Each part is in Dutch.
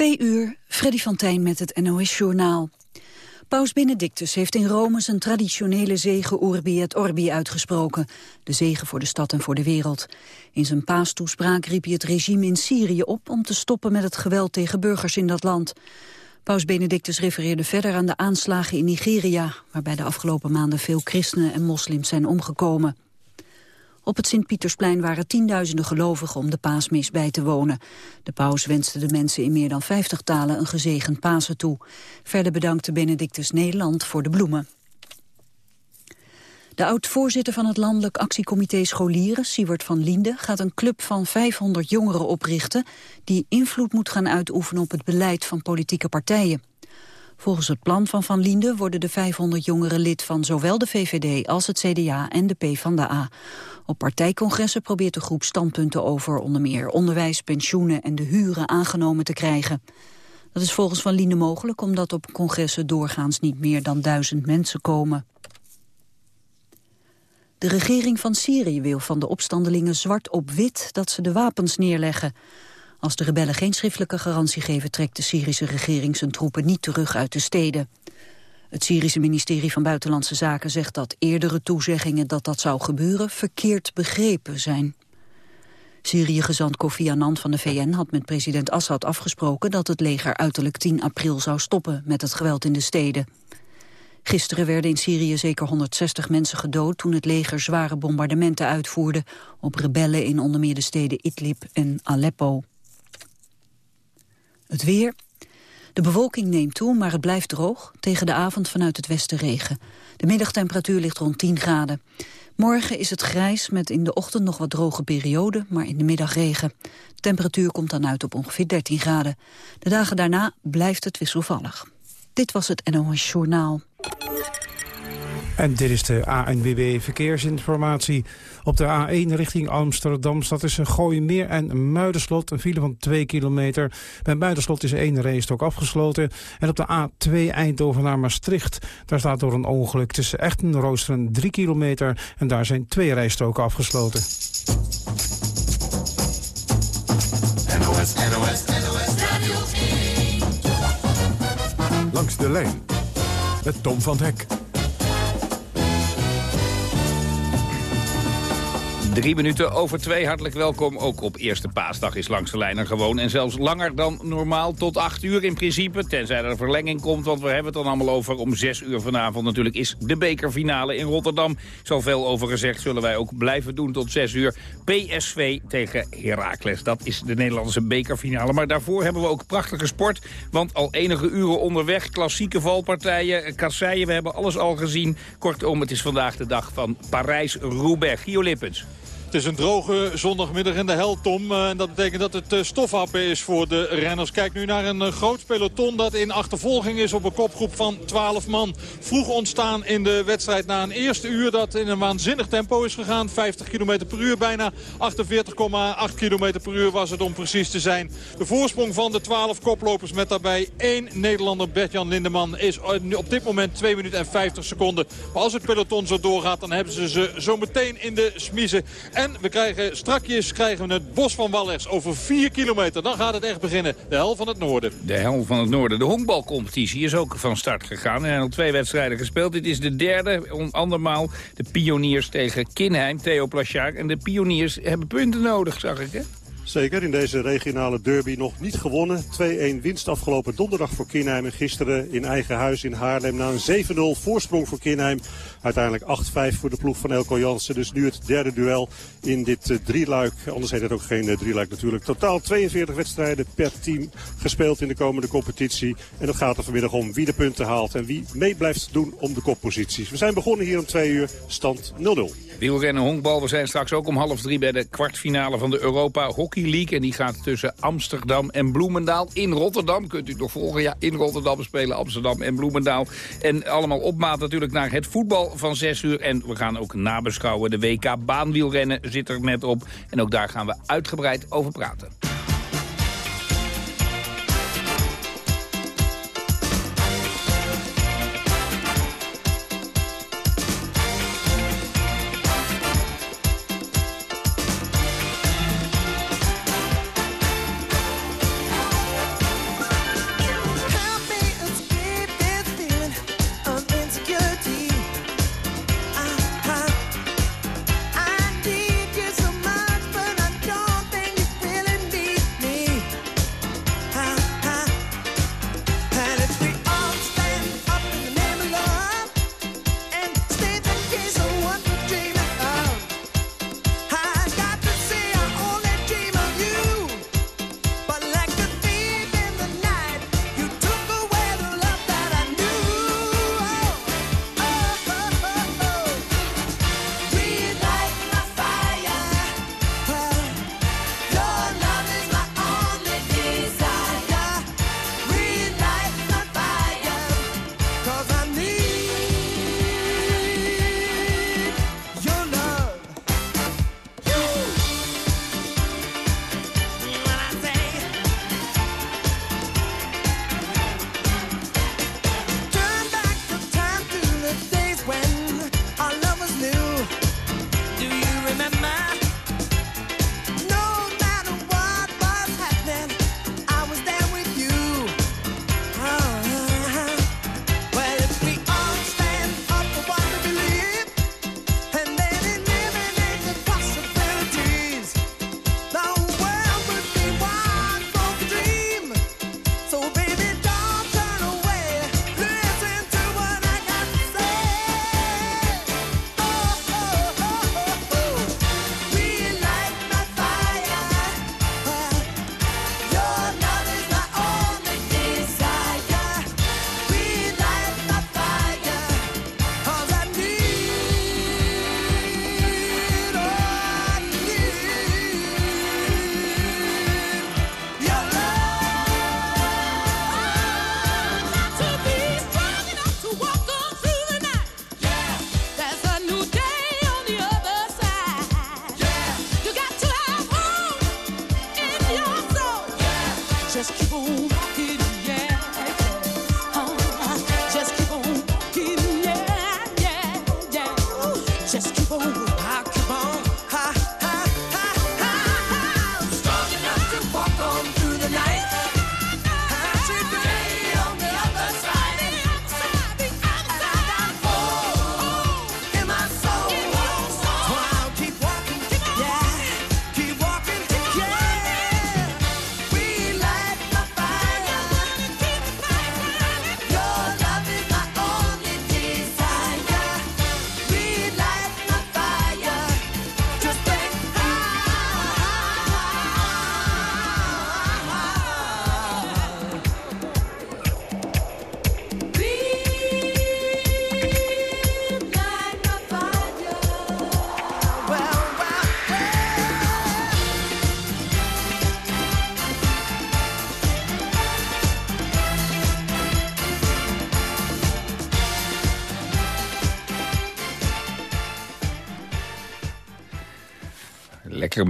Twee uur, Freddy van Tijn met het NOS-journaal. Paus Benedictus heeft in Rome zijn traditionele zegen Urbi et Orbi uitgesproken. De zegen voor de stad en voor de wereld. In zijn paastoespraak riep hij het regime in Syrië op... om te stoppen met het geweld tegen burgers in dat land. Paus Benedictus refereerde verder aan de aanslagen in Nigeria... waarbij de afgelopen maanden veel christenen en moslims zijn omgekomen. Op het Sint-Pietersplein waren tienduizenden gelovigen om de paasmis bij te wonen. De paus wenste de mensen in meer dan 50 talen een gezegend Pasen toe. Verder bedankte Benedictus Nederland voor de bloemen. De oud-voorzitter van het Landelijk Actiecomité Scholieren, Siewert van Liende, gaat een club van 500 jongeren oprichten die invloed moet gaan uitoefenen op het beleid van politieke partijen. Volgens het plan van Van Liende worden de 500 jongeren lid van zowel de VVD als het CDA en de PvdA. Op partijcongressen probeert de groep standpunten over onder meer onderwijs, pensioenen en de huren aangenomen te krijgen. Dat is volgens Van Liende mogelijk omdat op congressen doorgaans niet meer dan duizend mensen komen. De regering van Syrië wil van de opstandelingen zwart op wit dat ze de wapens neerleggen. Als de rebellen geen schriftelijke garantie geven... trekt de Syrische regering zijn troepen niet terug uit de steden. Het Syrische ministerie van Buitenlandse Zaken zegt dat eerdere toezeggingen dat dat zou gebeuren verkeerd begrepen zijn. Syrië-gezant Kofi Annan van de VN had met president Assad afgesproken dat het leger uiterlijk 10 april zou stoppen met het geweld in de steden. Gisteren werden in Syrië zeker 160 mensen gedood toen het leger zware bombardementen uitvoerde op rebellen in onder meer de steden Idlib en Aleppo. Het weer. De bewolking neemt toe, maar het blijft droog. Tegen de avond vanuit het westen regen. De middagtemperatuur ligt rond 10 graden. Morgen is het grijs met in de ochtend nog wat droge periode, maar in de middag regen. De temperatuur komt dan uit op ongeveer 13 graden. De dagen daarna blijft het wisselvallig. Dit was het NOS Journaal. En dit is de ANWB Verkeersinformatie. Op de A1 richting Amsterdam staat tussen Meer en Muiderslot een file van 2 kilometer. Bij Muiderslot is één rijstok afgesloten. En op de A2 Eindhoven naar Maastricht, daar staat door een ongeluk tussen Echten en Roosteren 3 kilometer. En daar zijn twee rijstoken afgesloten. NOS, NOS, NOS Radio Langs de lijn met Tom van Hek. Drie minuten over twee. Hartelijk welkom. Ook op eerste paasdag is langs de lijn er gewoon. En zelfs langer dan normaal. Tot acht uur in principe. Tenzij er een verlenging komt. Want we hebben het dan allemaal over. Om zes uur vanavond natuurlijk is de bekerfinale in Rotterdam. Zo veel over gezegd zullen wij ook blijven doen tot zes uur. PSV tegen Heracles. Dat is de Nederlandse bekerfinale. Maar daarvoor hebben we ook prachtige sport. Want al enige uren onderweg. Klassieke valpartijen, kasseien. We hebben alles al gezien. Kortom, het is vandaag de dag van Parijs-Roubaix. Gio Lippens. Het is een droge zondagmiddag in de hel, Tom. Eh, en dat betekent dat het eh, stofhappen is voor de renners. Kijk nu naar een eh, groot peloton dat in achtervolging is op een kopgroep van 12 man. Vroeg ontstaan in de wedstrijd na een eerste uur dat in een waanzinnig tempo is gegaan. 50 km per uur bijna. 48,8 km per uur was het om precies te zijn. De voorsprong van de 12 koplopers met daarbij één Nederlander, Bert-Jan Lindeman, is op dit moment 2 minuten en 50 seconden. Maar als het peloton zo doorgaat, dan hebben ze ze zo meteen in de smiezen. En we krijgen strakjes krijgen we het bos van Wallers over 4 kilometer. Dan gaat het echt beginnen. De hel van het noorden. De hel van het noorden. De honkbalcompetitie is ook van start gegaan. Er zijn al twee wedstrijden gespeeld. Dit is de derde, andermaal de pioniers tegen Kinheim, Theo Plachard. En de pioniers hebben punten nodig, zag ik, hè? Zeker, in deze regionale derby nog niet gewonnen. 2-1 winst afgelopen donderdag voor Kinheim. En gisteren in eigen huis in Haarlem na een 7-0 voorsprong voor Kinheim. Uiteindelijk 8-5 voor de ploeg van Elko Jansen. Dus nu het derde duel in dit uh, drieluik. Anders heet het ook geen uh, drieluik natuurlijk. Totaal 42 wedstrijden per team gespeeld in de komende competitie. En het gaat er vanmiddag om wie de punten haalt en wie mee blijft doen om de kopposities. We zijn begonnen hier om 2 uur, stand 0-0. Wielrennen honkbal. We zijn straks ook om half drie bij de kwartfinale van de Europa Hockey League. En die gaat tussen Amsterdam en Bloemendaal in Rotterdam. Kunt u nog volgen? Ja, in Rotterdam spelen Amsterdam en Bloemendaal. En allemaal op maat natuurlijk naar het voetbal van 6 uur. En we gaan ook nabeschouwen. De WK baanwielrennen zit er net op. En ook daar gaan we uitgebreid over praten.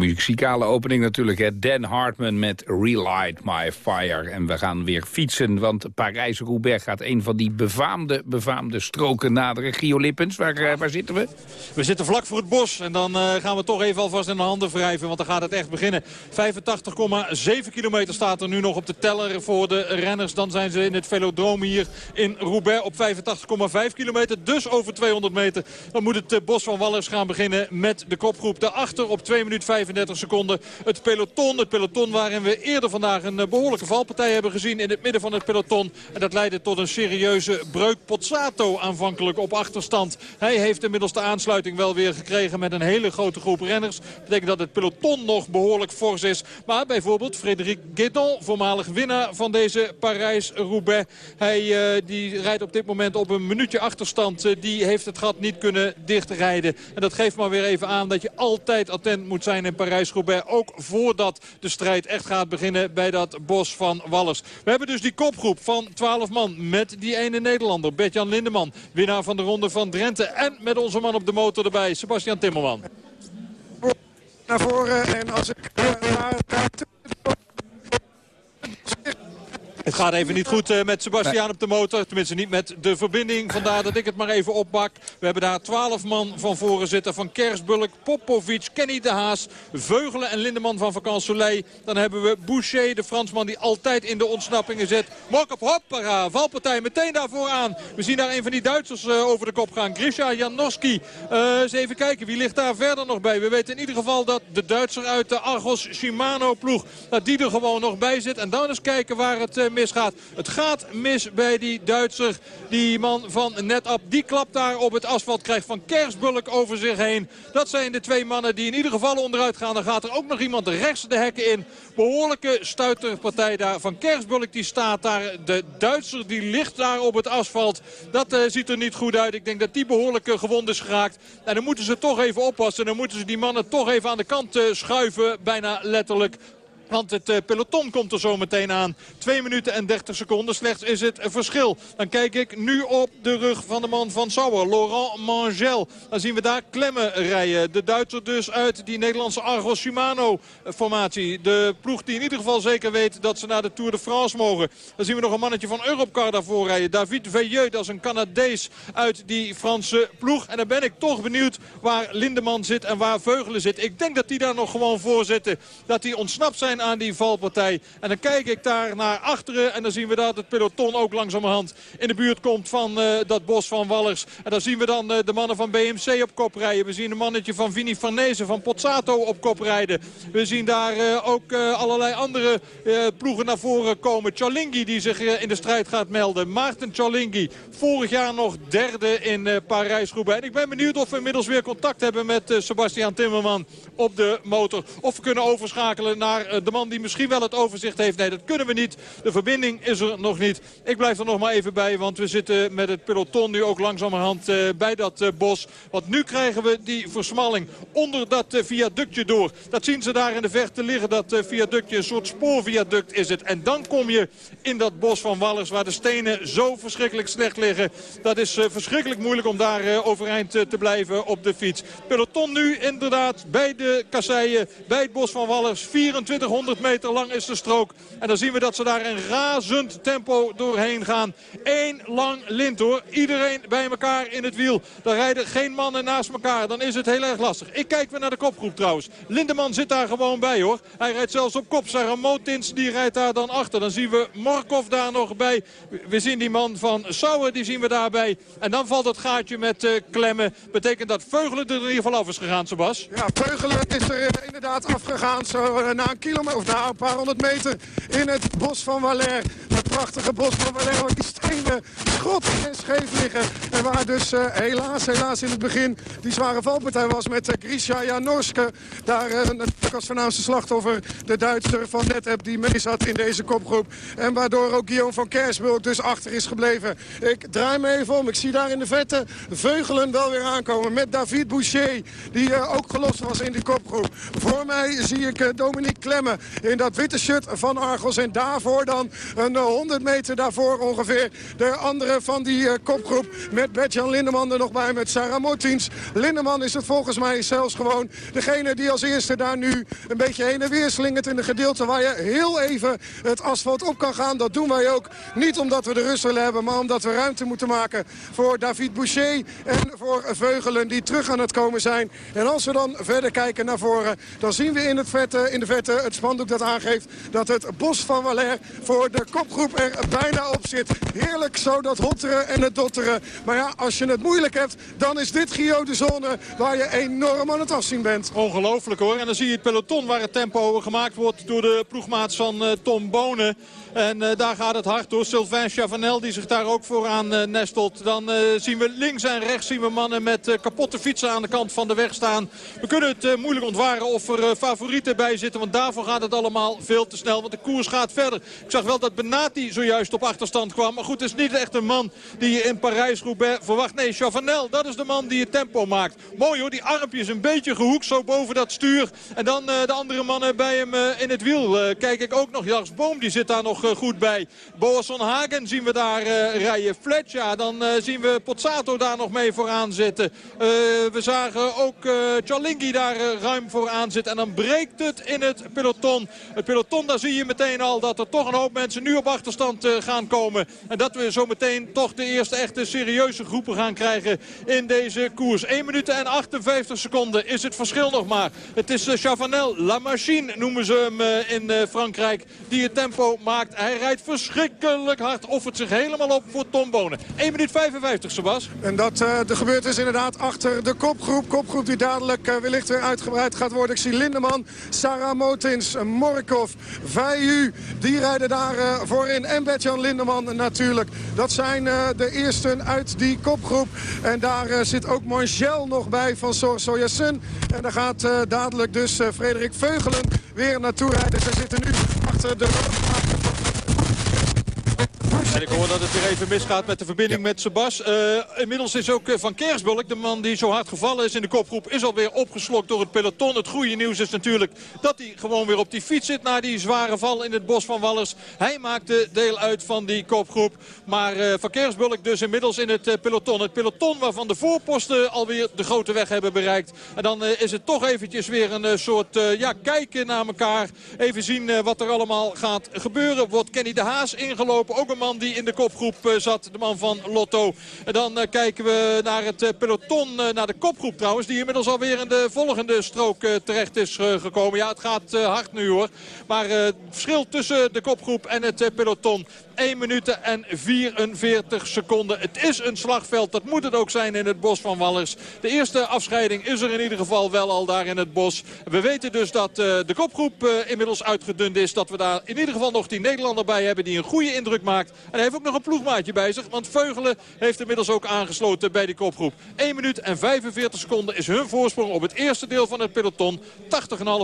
Muzikale opening natuurlijk. Dan Hartman met Relight My Fire. En we gaan weer fietsen, want Parijs-Roubaix gaat een van die befaamde, befaamde stroken naderen. Gio Lippens, waar, eh, waar zitten we? We zitten vlak voor het bos en dan uh, gaan we toch even alvast in de handen wrijven. Want dan gaat het echt beginnen. 85,7 kilometer staat er nu nog op de teller voor de renners. Dan zijn ze in het velodroom hier in Roubaix op 85,5 kilometer. Dus over 200 meter. Dan moet het uh, bos van Wallers gaan beginnen met de kopgroep. Daarachter op 2 minuten 35 seconden het peloton. Het peloton waarin we eerder vandaag een eh, behoorlijke valpartij hebben gezien in het midden van het peloton. En dat leidde tot een serieuze breuk. Pozzato aanvankelijk op achterstand. Hij heeft inmiddels de aansluiting wel weer gekregen met een hele grote groep renners. Dat betekent dat het peloton nog behoorlijk fors is. Maar bijvoorbeeld Frederik Guédon, voormalig winnaar van deze Parijs-Roubaix. Hij uh, die rijdt op dit moment op een minuutje achterstand. Uh, die heeft het gat niet kunnen dichtrijden. En dat geeft maar weer even aan dat je altijd attent moet zijn Parijs-Roubaix. Ook voordat de strijd echt gaat beginnen bij dat bos van Wallers. We hebben dus die kopgroep van 12 man met die ene Nederlander. Bert-Jan Lindeman, winnaar van de ronde van Drenthe. En met onze man op de motor erbij, Sebastian Timmerman. Naar voren en als ik naar het gaat even niet goed eh, met Sebastian op de motor. Tenminste niet met de verbinding. Vandaar dat ik het maar even opbak. We hebben daar 12 man van voren zitten. Van Kersbulk, Popovic, Kenny de Haas, Veugelen en Lindeman van Vakant Soleil. Dan hebben we Boucher, de Fransman die altijd in de ontsnappingen zit. Mokop, hoppara, valpartij meteen daarvoor aan. We zien daar een van die Duitsers uh, over de kop gaan. Grisha Janowski. Uh, eens even kijken, wie ligt daar verder nog bij? We weten in ieder geval dat de Duitser uit de Argos Shimano ploeg... dat die er gewoon nog bij zit. En dan eens kijken waar het misgaat. Het gaat mis bij die Duitser. Die man van NetApp, die klap daar op het asfalt. Krijgt van Kersbulk over zich heen. Dat zijn de twee mannen die in ieder geval onderuit gaan. Dan gaat er ook nog iemand rechts de hekken in. Behoorlijke stuiterpartij daar. Van Kersbulk die staat daar. De Duitser die ligt daar op het asfalt. Dat uh, ziet er niet goed uit. Ik denk dat die behoorlijk uh, gewond is geraakt. En dan moeten ze toch even oppassen. Dan moeten ze die mannen toch even aan de kant uh, schuiven. Bijna letterlijk. Want het uh, peloton komt er zo meteen aan. 2 minuten en 30 seconden. Slechts is het verschil. Dan kijk ik nu op de rug van de man van Sauer. Laurent Mangel. Dan zien we daar klemmen rijden. De Duitser dus uit die Nederlandse Argos Shimano formatie. De ploeg die in ieder geval zeker weet dat ze naar de Tour de France mogen. Dan zien we nog een mannetje van Europcar daarvoor rijden. David Veilleux, dat is een Canadees uit die Franse ploeg. En dan ben ik toch benieuwd waar Lindeman zit en waar Veugelen zit. Ik denk dat die daar nog gewoon voor zitten. Dat die ontsnapt zijn aan die valpartij. En dan kijk ik daar naar achteren en dan zien we dat het peloton ook langzamerhand in de buurt komt van uh, dat bos van Wallers. En dan zien we dan uh, de mannen van BMC op kop rijden. We zien een mannetje van Vini Farnese van Pozzato op kop rijden. We zien daar uh, ook allerlei andere ploegen naar voren komen. Chalingi die zich in de strijd gaat melden. Maarten Chalingi, vorig jaar nog derde in Parijs-Roubaix. En ik ben benieuwd of we inmiddels weer contact hebben met Sebastian Timmerman op de motor. Of we kunnen overschakelen naar de man die misschien wel het overzicht heeft. Nee, dat kunnen we niet. De verbinding is er nog niet. Ik blijf er nog maar even bij, want we zitten met het peloton nu ook langzamerhand uh, bij dat uh, bos. Want nu krijgen we die versmalling onder dat uh, viaductje door. Dat zien ze daar in de verte liggen, dat viaductje. Een soort spoorviaduct is het. En dan kom je in dat bos van Wallers, waar de stenen zo verschrikkelijk slecht liggen. Dat is verschrikkelijk moeilijk om daar overeind te blijven op de fiets. Peloton nu inderdaad bij de kasseien, bij het bos van Wallers. 2400 100 meter lang is de strook. En dan zien we dat ze daar een razend tempo doorheen gaan. Eén lang lint hoor. Iedereen bij elkaar in het wiel. Dan rijden geen mannen naast elkaar. Dan is het heel erg lastig. Ik kijk weer naar de kopgroep trouwens. Lindeman zit daar gewoon bij hoor. Hij rijdt zelfs op kop. Sarah Motins die rijdt daar dan achter. Dan zien we Morkov daar nog bij. We zien die man van Sauer, die zien we daarbij. En dan valt het gaatje met uh, klemmen. Betekent dat Veugelen er in ieder geval af is gegaan, Sebas? Ja, Veugelen is er uh, inderdaad afgegaan. Zo uh, na een kilometer, of na een paar honderd meter in het bos van Valère. Het prachtige bos van Valère, waar die stenen schot en scheef liggen. En waar dus helaas, helaas in het begin die zware valpartij was met uh, Grisha Janorske. Daar natuurlijk als voornaamste slachtoffer de Duitser van Netep die mee zat in deze kopgroep. En waardoor ook Guillaume van Kersburg dus achter is gebleven. Ik draai me even om. Ik zie daar in de vette Veugelen wel weer aankomen met David Boucher. Die ook gelost was in die kopgroep. Voor mij zie ik Dominique Klemmen in dat witte shirt van Argos. En daarvoor dan een uh, 100 meter daarvoor ongeveer de andere van die kopgroep. Met Bertjan Lindeman er nog bij met Sarah Mortins. Lindeman is het volgens mij zelfs gewoon degene die als eerste daar nu een beetje heen en weer slingert in de gedeelte waar je heel even het asfalt op kan gaan. Dat doen wij ook. Niet omdat we de rust willen hebben, maar omdat we ruimte moeten maken voor David Boucher en voor Veugelen die terug aan het komen zijn. En als we dan verder kijken naar voren, dan zien we in, het vette, in de vette het spandoek dat aangeeft dat het bos van Valère voor de kopgroep er bijna op zit. Heerlijk zo dat hotteren en het dotteren. Maar ja, als je het moeilijk hebt, dan is dit Gio de zone waar je enorm aan het afzien bent. Ongelooflijk hoor. En dan zie je het peloton waar het tempo gemaakt wordt door de ploegmaats van uh, Tom Bonen. En uh, daar gaat het hard door. Sylvain Chavanel die zich daar ook vooraan uh, nestelt. Dan uh, zien we links en rechts zien we mannen met kapotte fietsen aan de kant van de weg staan. We kunnen het moeilijk ontwaren of er favorieten bij zitten. Want daarvoor gaat het allemaal veel te snel. Want de koers gaat verder. Ik zag wel dat Benati zojuist op achterstand kwam. Maar goed, het is niet echt een man die je in Parijs-Roubaix verwacht. Nee, Chavanel, dat is de man die het tempo maakt. Mooi hoor, die armpjes een beetje gehoekt zo boven dat stuur. En dan de andere mannen bij hem in het wiel. kijk ik ook nog. Jars Boom, die zit daar nog goed bij. Boasson Hagen zien we daar uh, rijden. Fletcher, dan uh, zien we Pozzato daar nog mee vooraan zitten. Uh, we zagen ook Chalingi daar ruim vooraan zitten. En dan breekt het in het peloton. Het peloton, daar zie je meteen al dat er toch een hoop mensen nu op achterstand gaan komen. En dat we zo meteen toch de eerste echte serieuze groepen gaan krijgen in deze koers. 1 minuut en 58 seconden is het verschil nog maar. Het is Chavanel, La Machine noemen ze hem in Frankrijk, die het tempo maakt. Hij rijdt verschrikkelijk hard. Offert zich helemaal op voor Tom Bonen. 1 minuut 55, Sebas. En dat uh, gebeurt is inderdaad achter de kopgroep. Kopgroep die dadelijk uh, wellicht weer uitgebreid gaat worden. Ik zie Lindeman, Sarah Motins, Morkov, Vayu. Die rijden daar voorin. En Bertjan Lindeman natuurlijk. Dat zijn de eersten uit die kopgroep. En daar zit ook Margel nog bij van Sorsoyasun. En daar gaat dadelijk dus Frederik Veugelen weer naartoe rijden. Ze zitten nu achter de en ik hoor dat het weer even misgaat met de verbinding met Sebas. Uh, inmiddels is ook Van Kersbulk, de man die zo hard gevallen is in de kopgroep... is alweer opgeslokt door het peloton. Het goede nieuws is natuurlijk dat hij gewoon weer op die fiets zit... na die zware val in het bos van Wallers. Hij maakte deel uit van die kopgroep. Maar uh, Van Kersbulk dus inmiddels in het uh, peloton. Het peloton waarvan de voorposten alweer de grote weg hebben bereikt. En dan is het toch eventjes weer een soort ja, kijken naar elkaar. Even zien wat er allemaal gaat gebeuren. Wordt Kenny de Haas ingelopen. Ook een man die in de kopgroep eh, zat. De man van Lotto. En dan eh, kijken we naar het eh, peloton, naar de kopgroep trouwens. Die inmiddels alweer in de volgende strook terecht is gekomen. Ja, het gaat hard nu hoor. Maar het verschil tussen de kopgroep en het peloton 1 minuut en 44 seconden. Het is een slagveld, dat moet het ook zijn in het bos van Wallers. De eerste afscheiding is er in ieder geval wel al daar in het bos. We weten dus dat uh, de kopgroep uh, inmiddels uitgedund is. Dat we daar in ieder geval nog die Nederlander bij hebben die een goede indruk maakt. En hij heeft ook nog een ploegmaatje bij zich. Want Veugelen heeft inmiddels ook aangesloten bij die kopgroep. 1 minuut en 45 seconden is hun voorsprong op het eerste deel van het peloton.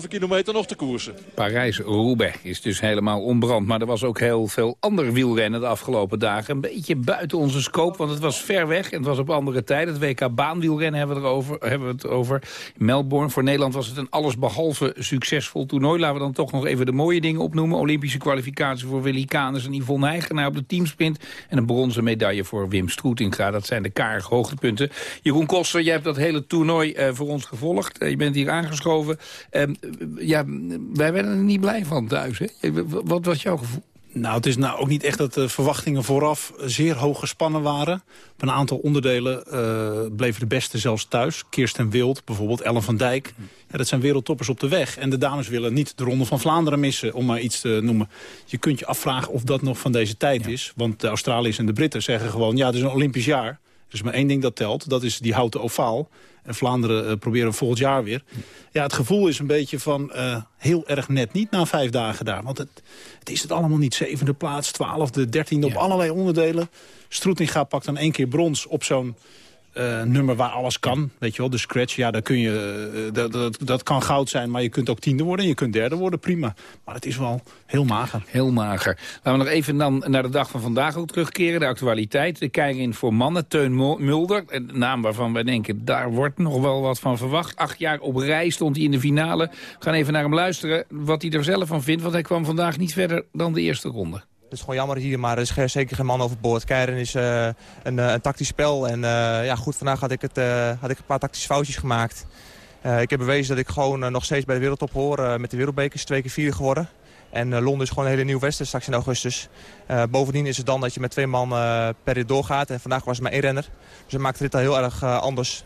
80,5 kilometer nog te koersen. Parijs-Roubaix is dus helemaal onbrand. Maar er was ook heel veel ander wiel wielrennen de afgelopen dagen. Een beetje buiten onze scope, want het was ver weg en het was op andere tijden. Het WK baanwielrennen hebben we, erover, hebben we het over. Melbourne, voor Nederland was het een allesbehalve succesvol toernooi. Laten we dan toch nog even de mooie dingen opnoemen. Olympische kwalificatie voor Willy Canes en Yvonne Heigenaar op de teamsprint. En een bronzen medaille voor Wim Stroetinga. Dat zijn de karige hoogtepunten. Jeroen Koster, jij hebt dat hele toernooi uh, voor ons gevolgd. Uh, je bent hier aangeschoven. Uh, ja, wij werden er niet blij van thuis. Hè? Wat was jouw gevoel? Nou, het is nou ook niet echt dat de verwachtingen vooraf zeer hoog gespannen waren. Op een aantal onderdelen uh, bleven de beste zelfs thuis. Kirsten Wild, bijvoorbeeld Ellen van Dijk. Ja, dat zijn wereldtoppers op de weg. En de dames willen niet de Ronde van Vlaanderen missen, om maar iets te noemen. Je kunt je afvragen of dat nog van deze tijd ja. is. Want de Australiërs en de Britten zeggen gewoon... ja, het is een Olympisch jaar. Er is maar één ding dat telt. Dat is die houten ovaal. En Vlaanderen uh, proberen volgend jaar weer. Ja, het gevoel is een beetje van uh, heel erg net niet na vijf dagen daar. Want het, het is het allemaal niet. Zevende plaats, twaalfde, dertiende, ja. op allerlei onderdelen. Stroetinga pakt dan één keer brons op zo'n uh, nummer waar alles kan. Weet je wel, de scratch, ja, daar kun je, uh, dat, dat, dat, kan goud zijn, maar je kunt ook tiende worden en je kunt derde worden, prima. Maar het is wel heel mager. Heel mager. Laten we nog even dan naar de dag van vandaag ook terugkeren, de actualiteit. De keirin voor mannen, Teun Mulder, een naam waarvan wij denken, daar wordt nog wel wat van verwacht. Acht jaar op rij stond hij in de finale. We gaan even naar hem luisteren wat hij er zelf van vindt, want hij kwam vandaag niet verder dan de eerste ronde. Het is gewoon jammer hier, maar er is zeker geen man overboord. Keirin is uh, een, een, tactisch spel. En uh, ja, goed, vandaag had ik, het, had ik een paar tactische foutjes gemaakt. ik heb bewezen dat ik gewoon nog steeds bij de wereldtop hoor. met de wereldbekers twee keer vier geworden. En Londen is gewoon een hele nieuwe wedstrijd straks in augustus. bovendien is het dan dat je met twee man per rit doorgaat. En vandaag was het maar één renner. Dus dat maakt dit al heel erg anders.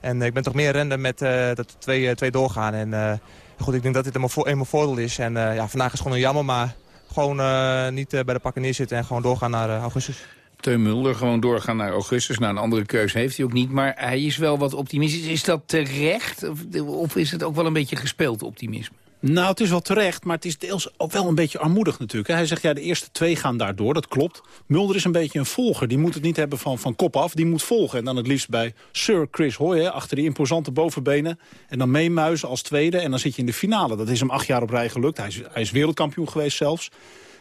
En ik ben toch meer renner met dat twee, twee doorgaan. En goed, ik denk dat dit een voordeel is. En ja, vandaag is gewoon een jammer, maar gewoon uh, niet uh, bij de pakken neerzitten en gewoon doorgaan naar uh, augustus. Teun Mulder gewoon doorgaan naar augustus. Nou, een andere keuze heeft hij ook niet. Maar hij is wel wat optimistisch. Is dat terecht? Of is het ook wel een beetje gespeeld optimisme? Nou, het is wel terecht, maar het is deels ook wel een beetje armoedig natuurlijk. Hij zegt, ja, de eerste twee gaan daardoor, dat klopt. Mulder is een beetje een volger. Die moet het niet hebben van, van kop af, die moet volgen. En dan het liefst bij Sir Chris Hoy, hè, achter die imposante bovenbenen. En dan meemuizen als tweede en dan zit je in de finale. Dat is hem acht jaar op rij gelukt. Hij is, hij is wereldkampioen geweest zelfs.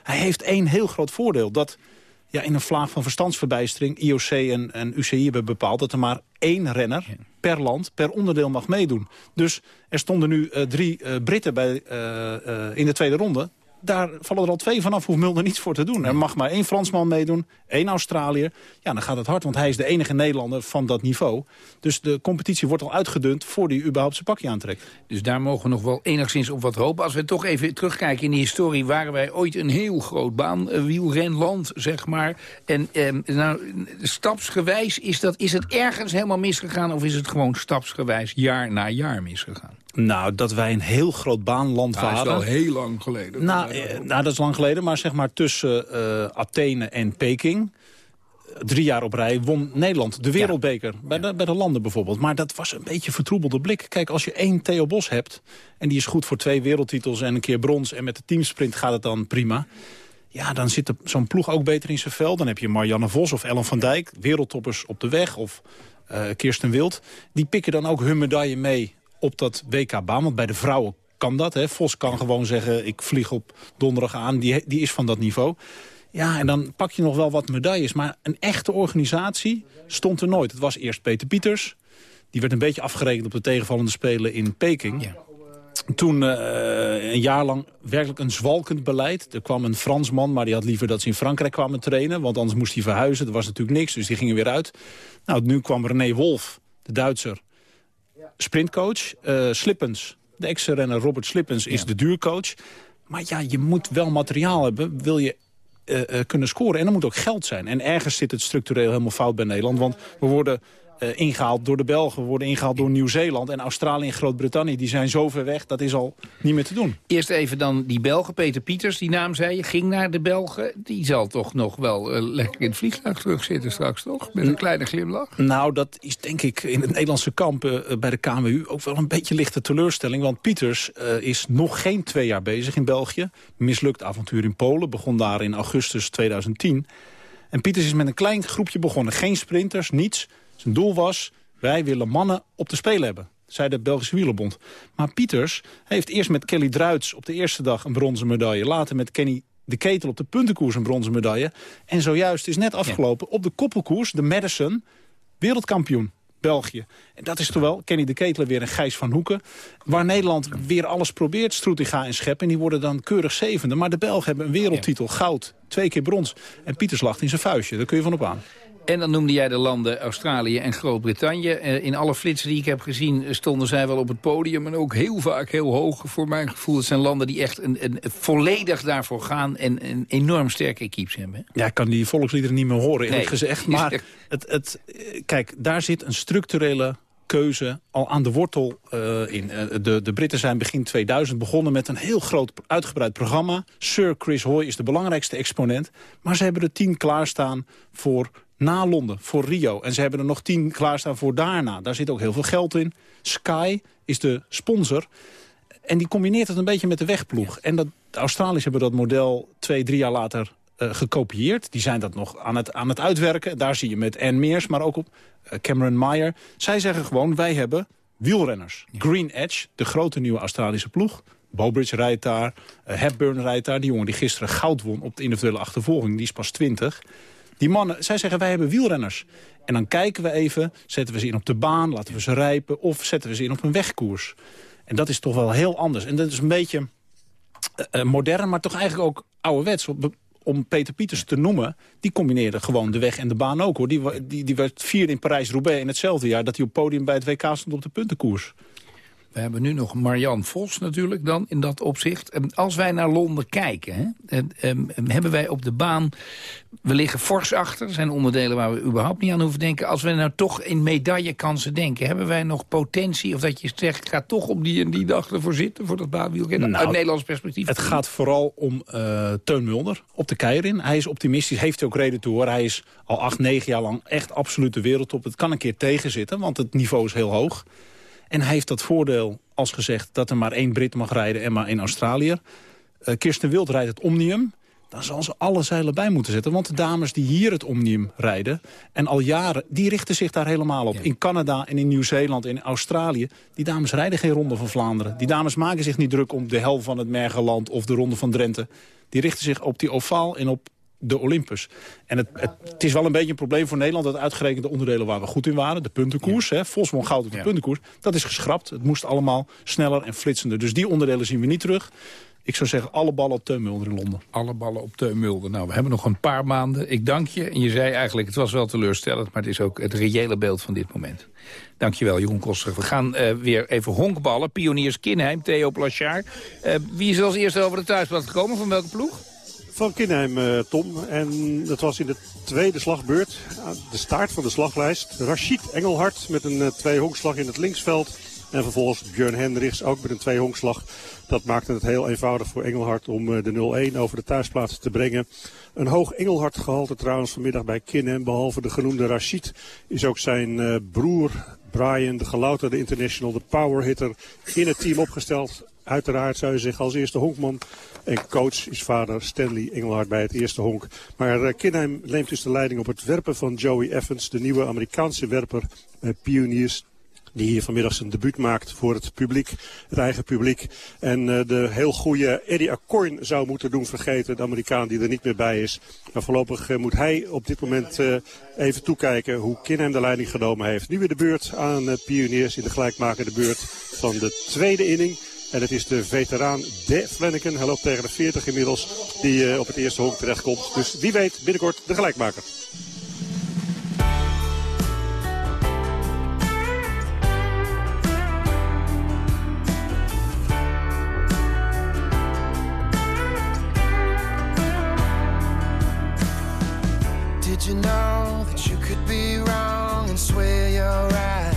Hij heeft één heel groot voordeel, dat ja, in een vlaag van verstandsverbijstering... IOC en, en UCI hebben bepaald dat er maar één renner per land, per onderdeel mag meedoen. Dus er stonden nu uh, drie uh, Britten bij, uh, in de tweede ronde daar vallen er al twee vanaf, hoeft Mulder niets voor te doen. Er mag maar één Fransman meedoen, één Australiër. Ja, dan gaat het hard, want hij is de enige Nederlander van dat niveau. Dus de competitie wordt al uitgedund voor hij überhaupt zijn pakje aantrekt. Dus daar mogen we nog wel enigszins op wat hopen. Als we toch even terugkijken in de historie... waren wij ooit een heel groot baanwielrenland, zeg maar. En eh, nou, stapsgewijs, is, dat, is het ergens helemaal misgegaan... of is het gewoon stapsgewijs jaar na jaar misgegaan? Nou, dat wij een heel groot baanland nou, waren. Dat is wel heel lang geleden. Nou, eh, nou, dat is lang geleden, maar zeg maar tussen uh, Athene en Peking... drie jaar op rij won Nederland de wereldbeker. Ja. Bij, de, bij de landen bijvoorbeeld. Maar dat was een beetje vertroebelde blik. Kijk, als je één Theo Bos hebt... en die is goed voor twee wereldtitels en een keer brons... en met de teamsprint gaat het dan prima... Ja, dan zit zo'n ploeg ook beter in zijn vel. Dan heb je Marianne Vos of Ellen van Dijk, wereldtoppers op de weg... of uh, Kirsten Wild. Die pikken dan ook hun medaille mee op dat WK-baan. Want bij de vrouwen kan dat. Hè. Vos kan gewoon zeggen, ik vlieg op donderdag aan. Die, die is van dat niveau. Ja, en dan pak je nog wel wat medailles. Maar een echte organisatie stond er nooit. Het was eerst Peter Pieters. Die werd een beetje afgerekend op de tegenvallende spelen in Peking. Ja. Toen uh, een jaar lang werkelijk een zwalkend beleid. Er kwam een Fransman, maar die had liever dat ze in Frankrijk kwamen trainen. Want anders moest hij verhuizen. Er was natuurlijk niks, dus die gingen weer uit. Nou, nu kwam René Wolf, de Duitser sprintcoach. Uh, Slippens, de ex-renner Robert Slippens is de duurcoach. Maar ja, je moet wel materiaal hebben, wil je uh, uh, kunnen scoren. En er moet ook geld zijn. En ergens zit het structureel helemaal fout bij Nederland. Want we worden uh, ingehaald door de Belgen, worden ingehaald door Nieuw-Zeeland. En Australië en Groot-Brittannië, die zijn zo ver weg, dat is al niet meer te doen. Eerst even dan die Belgen, Peter Pieters, die naam zei je, ging naar de Belgen. Die zal toch nog wel uh, lekker in het vliegtuig terugzitten straks, toch? Met een kleine glimlach. Nou, dat is denk ik in het Nederlandse kamp uh, bij de KMU ook wel een beetje lichte teleurstelling. Want Pieters is nog geen twee jaar bezig in België. Mislukt avontuur in Polen, begon daar in augustus 2010. En Pieters is met een klein groepje begonnen. Geen sprinters, niets. Zijn doel was, wij willen mannen op de Spelen hebben zei de Belgische wielerbond. Maar Pieters heeft eerst met Kelly Druits op de eerste dag een bronzen medaille. Later met Kenny de Ketel op de puntenkoers een bronzen medaille. En zojuist is net afgelopen op de koppelkoers, de Madison, wereldkampioen. België. En dat is toch wel, Kenny de Ketelen weer een Gijs van Hoeken. Waar Nederland weer alles probeert, Stroetinga en Schep. En die worden dan keurig zevende. Maar de Belgen hebben een wereldtitel, goud Twee keer brons. En Pieter slacht in zijn vuistje, daar kun je van op aan. En dan noemde jij de landen Australië en Groot-Brittannië. Eh, in alle flitsen die ik heb gezien stonden zij wel op het podium... en ook heel vaak heel hoog voor mijn gevoel. Het zijn landen die echt een, een volledig daarvoor gaan... en een enorm sterke equipes hebben. Ja, ik kan die volksliederen niet meer horen, eerlijk gezegd. Maar het, het, kijk, daar zit een structurele keuze al aan de wortel uh, in. Uh, de, de Britten zijn begin 2000 begonnen met een heel groot uitgebreid programma. Sir Chris Hoy is de belangrijkste exponent. Maar ze hebben er tien klaarstaan voor na Londen, voor Rio. En ze hebben er nog tien klaarstaan voor daarna. Daar zit ook heel veel geld in. Sky is de sponsor. En die combineert het een beetje met de wegploeg. En dat, de Australiërs hebben dat model twee, drie jaar later uh, gekopieerd. Die zijn dat nog aan het, aan het uitwerken. Daar zie je met Anne Meers, maar ook op uh, Cameron Meyer. Zij zeggen gewoon, wij hebben wielrenners. Green Edge, de grote nieuwe Australische ploeg. Bobridge rijdt daar, uh, Hepburn rijdt daar. Die jongen die gisteren goud won op de individuele achtervolging, die is pas 20. Die mannen, zij zeggen wij hebben wielrenners. En dan kijken we even, zetten we ze in op de baan, laten we ze rijpen... of zetten we ze in op een wegkoers. En dat is toch wel heel anders. En dat is een beetje uh, modern, maar toch eigenlijk ook ouderwets. Om Peter Pieters te noemen, die combineerde gewoon de weg en de baan ook. hoor. Die, die, die werd vierde in Parijs-Roubaix in hetzelfde jaar... dat hij op podium bij het WK stond op de puntenkoers. We hebben nu nog Marian Vos natuurlijk dan in dat opzicht. Als wij naar Londen kijken, hè, hebben wij op de baan... We liggen fors achter. Er zijn onderdelen waar we überhaupt niet aan hoeven denken. Als we nou toch in medaillekansen denken... hebben wij nog potentie? Of dat je zegt, ik ga toch op die en die dag ervoor zitten... voor dat baanwielrennen nou, uit Nederlands perspectief? Het gaat vooral om uh, Teun Mulder op de Keirin. Hij is optimistisch, heeft ook reden toe. Hoor. Hij is al acht, negen jaar lang echt absoluut de wereldtop. Het kan een keer tegenzitten, want het niveau is heel hoog. En hij heeft dat voordeel, als gezegd, dat er maar één Brit mag rijden en maar één Australiër. Uh, Kirsten Wild rijdt het Omnium. Dan zal ze alle zeilen bij moeten zetten. Want de dames die hier het Omnium rijden... en al jaren, die richten zich daar helemaal op. In Canada en in Nieuw-Zeeland en in Australië... die dames rijden geen Ronde van Vlaanderen. Die dames maken zich niet druk om de hel van het Mergeland... of de Ronde van Drenthe. Die richten zich op die ovaal en op de Olympus. En het, het, is wel een beetje een probleem voor Nederland... dat uitgerekend de onderdelen waar we goed in waren... de puntenkoers, ja. hè, Vos won goud op de puntenkoers... dat is geschrapt. Het moest allemaal sneller en flitsender. Dus die onderdelen zien we niet terug. Ik zou zeggen, alle ballen op Teun Mulder in Londen. Alle ballen op Teun Mulder. Nou, we hebben nog een paar maanden. Ik dank je. En je zei eigenlijk, het was wel teleurstellend... maar het is ook het reële beeld van dit moment. Dankjewel, Jeroen Koster. We gaan uh, weer even honkballen. Pioniers Kinheim, Theo Plachard. Uh, wie is als eerste over de thuisblad gekomen? Van welke ploeg? Van Kinheim, uh, Tom. En dat was in de tweede slagbeurt, de start van de slaglijst. Rashid Engelhard met een uh, twee-honkslag in het linksveld. En vervolgens Björn Hendricks ook met een twee-honkslag. Dat maakte het heel eenvoudig voor Engelhard om uh, de 0-1 over de thuisplaats te brengen. Een hoog Engelhard gehalte trouwens vanmiddag bij Kinheim. Behalve de genoemde Rashid is ook zijn broer Brian, de gelouterde international, de powerhitter, in het team opgesteld. Uiteraard zou je zeggen als eerste honkman. En coach is vader Stanley Engelhard bij het eerste honk. Maar uh, Kinheim neemt dus de leiding op het werpen van Joey Evans. De nieuwe Amerikaanse werper bij Pioniers die hier vanmiddag zijn debuut maakt voor het publiek, het eigen publiek. En uh, de heel goede Eddie Accorn zou moeten doen vergeten, de Amerikaan die er niet meer bij is. Maar voorlopig uh, moet hij op dit moment even toekijken hoe Kinheim de leiding genomen heeft. Nu weer de beurt aan Pioniers in de gelijkmakende beurt van de tweede inning. En het is de veteraan De Flanagan, hij loopt tegen de 40 inmiddels, die uh, op het eerste honk terechtkomt. Dus wie weet binnenkort de gelijkmaker. Did you know that you could be wrong and swear you're right?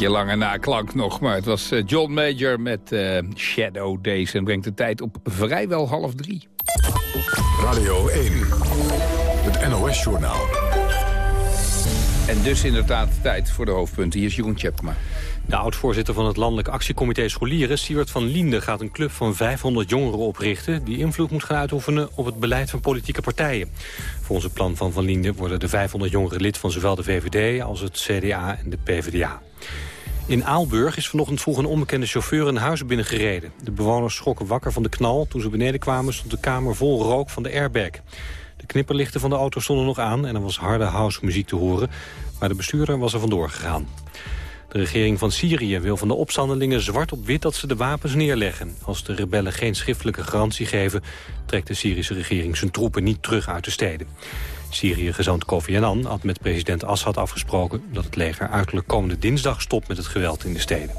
beetje lange naklank nog, maar het was eh, John Major met eh, Shadow Days... en brengt de tijd op vrijwel half drie. Radio 1, het NOS-journaal. En dus inderdaad tijd voor de hoofdpunten. Hier is Jeroen Tjepkema. De oud-voorzitter van het Landelijk Actiecomité Scholieren, Siewert van Liende, gaat een club van 500 jongeren oprichten... die invloed moet gaan uitoefenen op het beleid van politieke partijen. Volgens het plan van Van Liende worden de 500 jongeren lid van zowel de VVD als het CDA en de PvdA. In Aalburg is vanochtend vroeg een onbekende chauffeur een huis binnengereden. De bewoners schrokken wakker van de knal. Toen ze beneden kwamen stond de kamer vol rook van de airbag. De knipperlichten van de auto stonden nog aan en er was harde housemuziek te horen. Maar de bestuurder was er vandoor gegaan. De regering van Syrië wil van de opstandelingen zwart op wit dat ze de wapens neerleggen. Als de rebellen geen schriftelijke garantie geven... trekt de Syrische regering zijn troepen niet terug uit de steden. Syrië-gezant Kofi Annan had met president Assad afgesproken... dat het leger uiterlijk komende dinsdag stopt met het geweld in de steden.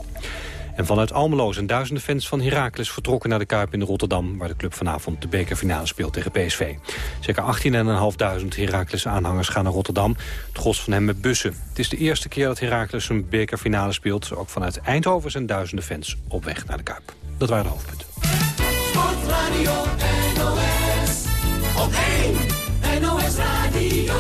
En vanuit Almelo zijn duizenden fans van Heracles vertrokken naar de Kuip in Rotterdam... waar de club vanavond de bekerfinale speelt tegen PSV. Zeker 18.500 Heracles-aanhangers gaan naar Rotterdam. Het gros van hen met bussen. Het is de eerste keer dat Heracles een bekerfinale speelt. Ook vanuit Eindhoven zijn duizenden fans op weg naar de Kuip. Dat waren de hoofdpunten. Sportradio NOS. Op 1 NOS Radio.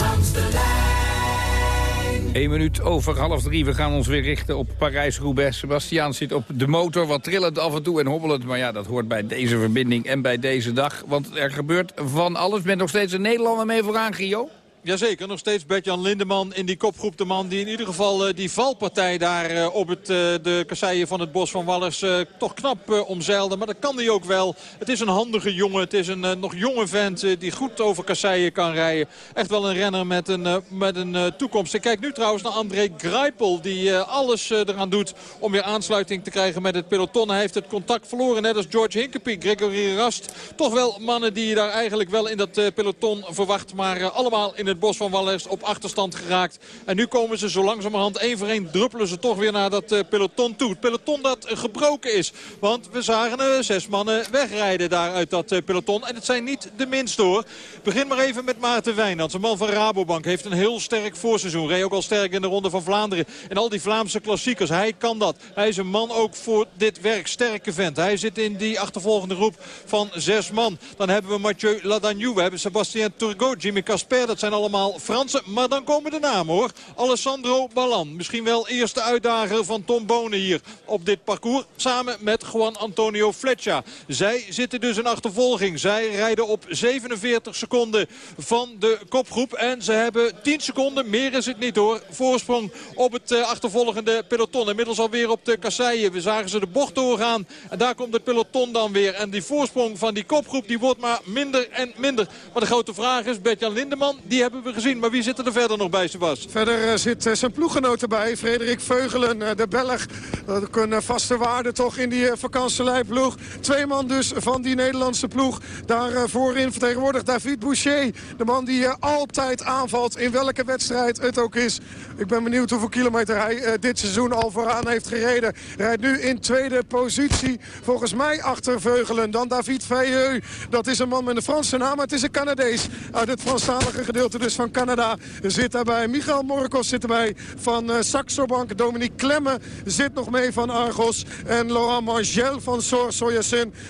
Langs de lijn. 1 minuut over half drie. We gaan ons weer richten op Parijs-Roubaix. Sebastiaan zit op de motor, wat trillend af en toe en hobbelend. Maar ja, dat hoort bij deze verbinding en bij deze dag. Want er gebeurt van alles. Bent nog steeds een Nederlander mee vooraan, Gio? Jazeker, nog steeds Bert-Jan Lindeman in die kopgroep. De man die in ieder geval eh, die valpartij daar eh, op het, eh, de kasseien van het Bos van Wallers toch knap omzeilde. Maar dat kan hij ook wel. Het is een handige jongen. Het is een nog jonge vent die goed over kasseien kan rijden. Echt wel een renner met een, met een toekomst. Ik kijk nu trouwens naar André Greipel die alles eraan doet om weer aansluiting te krijgen met het peloton. Hij heeft het contact verloren net als George Hinkepie, Gregory Rast. Toch wel mannen die je daar eigenlijk wel in dat peloton verwacht. Maar allemaal in het Bos van Wallers op achterstand geraakt. En nu komen ze zo langzamerhand één voor één druppelen ze toch weer naar dat eh, peloton toe. Het peloton dat eh, gebroken is. Want we zagen eh, zes mannen wegrijden daar uit dat peloton. En het zijn niet de minst hoor. Begin maar even met Maarten Wijnands. Een man van Rabobank heeft een heel sterk voorseizoen. Reed ook al sterk in de Ronde van Vlaanderen. En al die Vlaamse klassiekers. Hij kan dat. Hij is een man ook voor dit werk. Sterke vent. Hij zit in die achtervolgende groep van zes man. Dan hebben we Mathieu Ladagnou. We hebben Sebastien Turgot, Jimmy Casper. Dat zijn allemaal allemaal Fransen. Maar dan komen de namen hoor. Alessandro Ballan. Misschien wel eerste uitdager van Tom Bonen hier op dit parcours. Samen met Juan Antonio Fletcher. Zij zitten dus in achtervolging. Zij rijden op 47 seconden van de kopgroep. En ze hebben 10 seconden, meer is het niet hoor, voorsprong op het uh, achtervolgende peloton. Inmiddels alweer op de kasseien. We zagen ze de bocht doorgaan. En daar komt het peloton dan weer. En die voorsprong van die kopgroep die wordt maar minder en minder. Maar de grote vraag is, Bertjan Lindeman, die hebben we gezien. Maar wie zit er verder nog bij, Sebas? Verder uh, zit uh, zijn ploeggenoot erbij. Frederik Veugelen, de Belg. Dat een vaste waarde toch in die vakantieleidploeg. Twee man dus van die Nederlandse ploeg. Daar voorin vertegenwoordigt David Boucher. De man die altijd aanvalt in welke wedstrijd het ook is. Ik ben benieuwd hoeveel kilometer hij dit seizoen al vooraan heeft gereden. Rijdt nu in tweede positie. Volgens mij achter Veugelen. Dan David Veilleux. Dat is een man met een Franse naam. Maar het is een Canadees. Uit het Franstalige gedeelte dus van Canada zit daarbij. Michael Morkos zit erbij van uh, Saxo Bank. Dominique Klemme zit nog mee van Argos. En Laurent Mangel van Sor.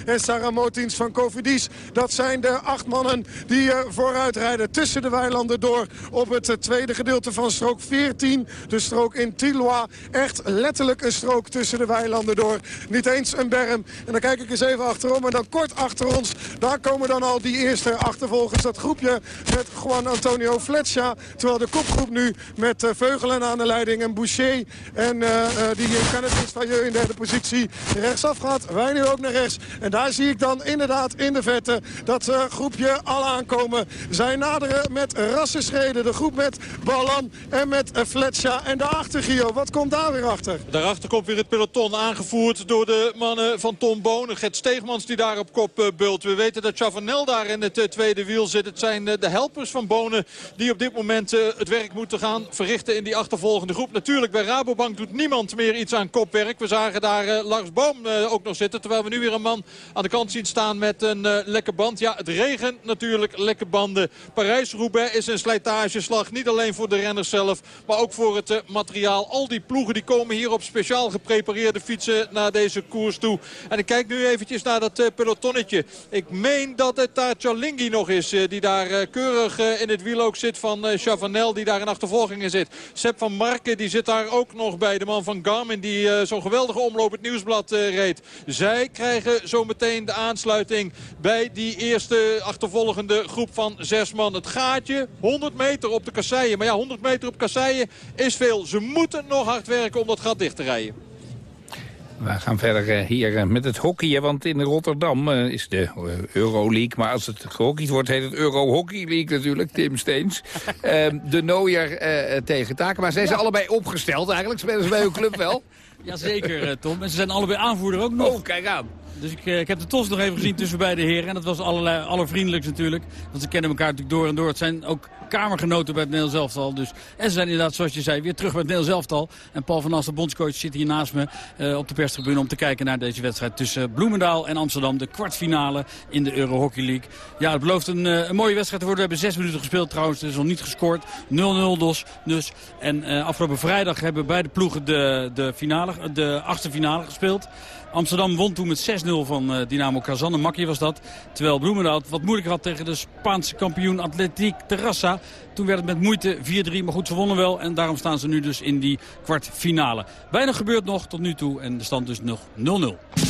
En Sarah Motins van Cofidis. Dat zijn de acht mannen die uh, vooruit rijden tussen de weilanden door. Op het uh, tweede gedeelte van strook 14. De strook in Tilois. Echt letterlijk een strook tussen de weilanden door. Niet eens een berm. En dan kijk ik eens even achterom. En dan kort achter ons, daar komen dan al die eerste achtervolgers. Dat groepje met Juan Antonio Fletcher. Terwijl de kopgroep nu met uh, Veugelen aan de leiding en Boucher. En uh, uh, die Canadees Vailleux in derde positie rechtsaf gaat. Wij nu ook naar rechts. En daar zie ik dan inderdaad in de vette dat groepje al aankomen. Zij naderen met rassenschreden. De groep met Ballan en met Fletcher. En daarachter, Gio, wat komt daar weer achter? Daarachter komt weer het peloton aangevoerd door de mannen van Tom Bonen. Gert Steegmans die daar op kop bult. We weten dat Chavanel daar in het tweede wiel zit. Het zijn de helpers van Bonen die op dit moment het werk moeten gaan verrichten in die achtervolgende groep. Natuurlijk bij Rabobank doet niemand meer iets aan kopwerk. We zagen daar Lars Boom ook nog zitten. Terwijl we nu weer een man aan de kant zien staan met een lekke band. Ja, het regent natuurlijk lekke banden. Parijs-Roubaix is een slijtageslag. Niet alleen voor de renners zelf, maar ook voor het materiaal. Al die ploegen die komen hier op speciaal geprepareerde fietsen naar deze koers toe. En ik kijk nu eventjes naar dat pelotonnetje. Ik meen dat het daar Chalingi nog is. Die daar keurig in het wiel ook zit van Chavanel. Die daar in achtervolging in zit. Sepp van Marken die zit daar ook nog bij. De man van Garmin die zo'n geweldige omloop het nieuwsblad reed. Zij krijgen zometeen de aansluiting bij die eerste achtervolgende groep van zes man. Het gaatje 100 meter op de kasseien. Maar ja 100 meter op kasseien is veel. Ze moeten nog hard werken om dat gat dicht te rijden. We gaan verder hier met het hockeyen, want in Rotterdam uh, is de Euroleague. Maar als het gehockeyd wordt, heet het Euro Hockey League natuurlijk, Tim Steens. de Nooier tegen Taken. Maar zijn ze allebei opgesteld eigenlijk? Spelen ze bij uw club wel? Jazeker, Tom. En ze zijn allebei aanvoerder ook nog. Oh, kijk aan. Dus ik, ik heb de tos nog even gezien tussen beide heren. En dat was allerlei, allervriendelijkst natuurlijk. Want ze kennen elkaar natuurlijk door en door. Het zijn ook kamergenoten bij het Nederlands elftal. Dus, en ze zijn inderdaad, zoals je zei, weer terug bij het Nederlands elftal. En Paul van As, de bondscoach, zit hier naast me uh, op de perstribune... om te kijken naar deze wedstrijd tussen Bloemendaal en Amsterdam. De kwartfinale in de Euro Hockey League. Ja, het belooft een, een mooie wedstrijd te worden. We hebben zes minuten gespeeld trouwens. Het is nog niet gescoord. 0-0 dus, dus. En afgelopen vrijdag hebben beide ploegen de, de, finale, de achtste finale gespeeld. Amsterdam won toen met 6-0 van uh, Dynamo Kazan. Een makje was dat. Terwijl Bloemendaal wat moeilijker had tegen de Spaanse kampioen Atletiek Terrassa. Toen werd het met moeite 4-3, maar goed, ze wonnen wel. En daarom staan ze nu dus in die kwartfinale. Weinig gebeurt nog tot nu toe en de stand dus nog 0-0.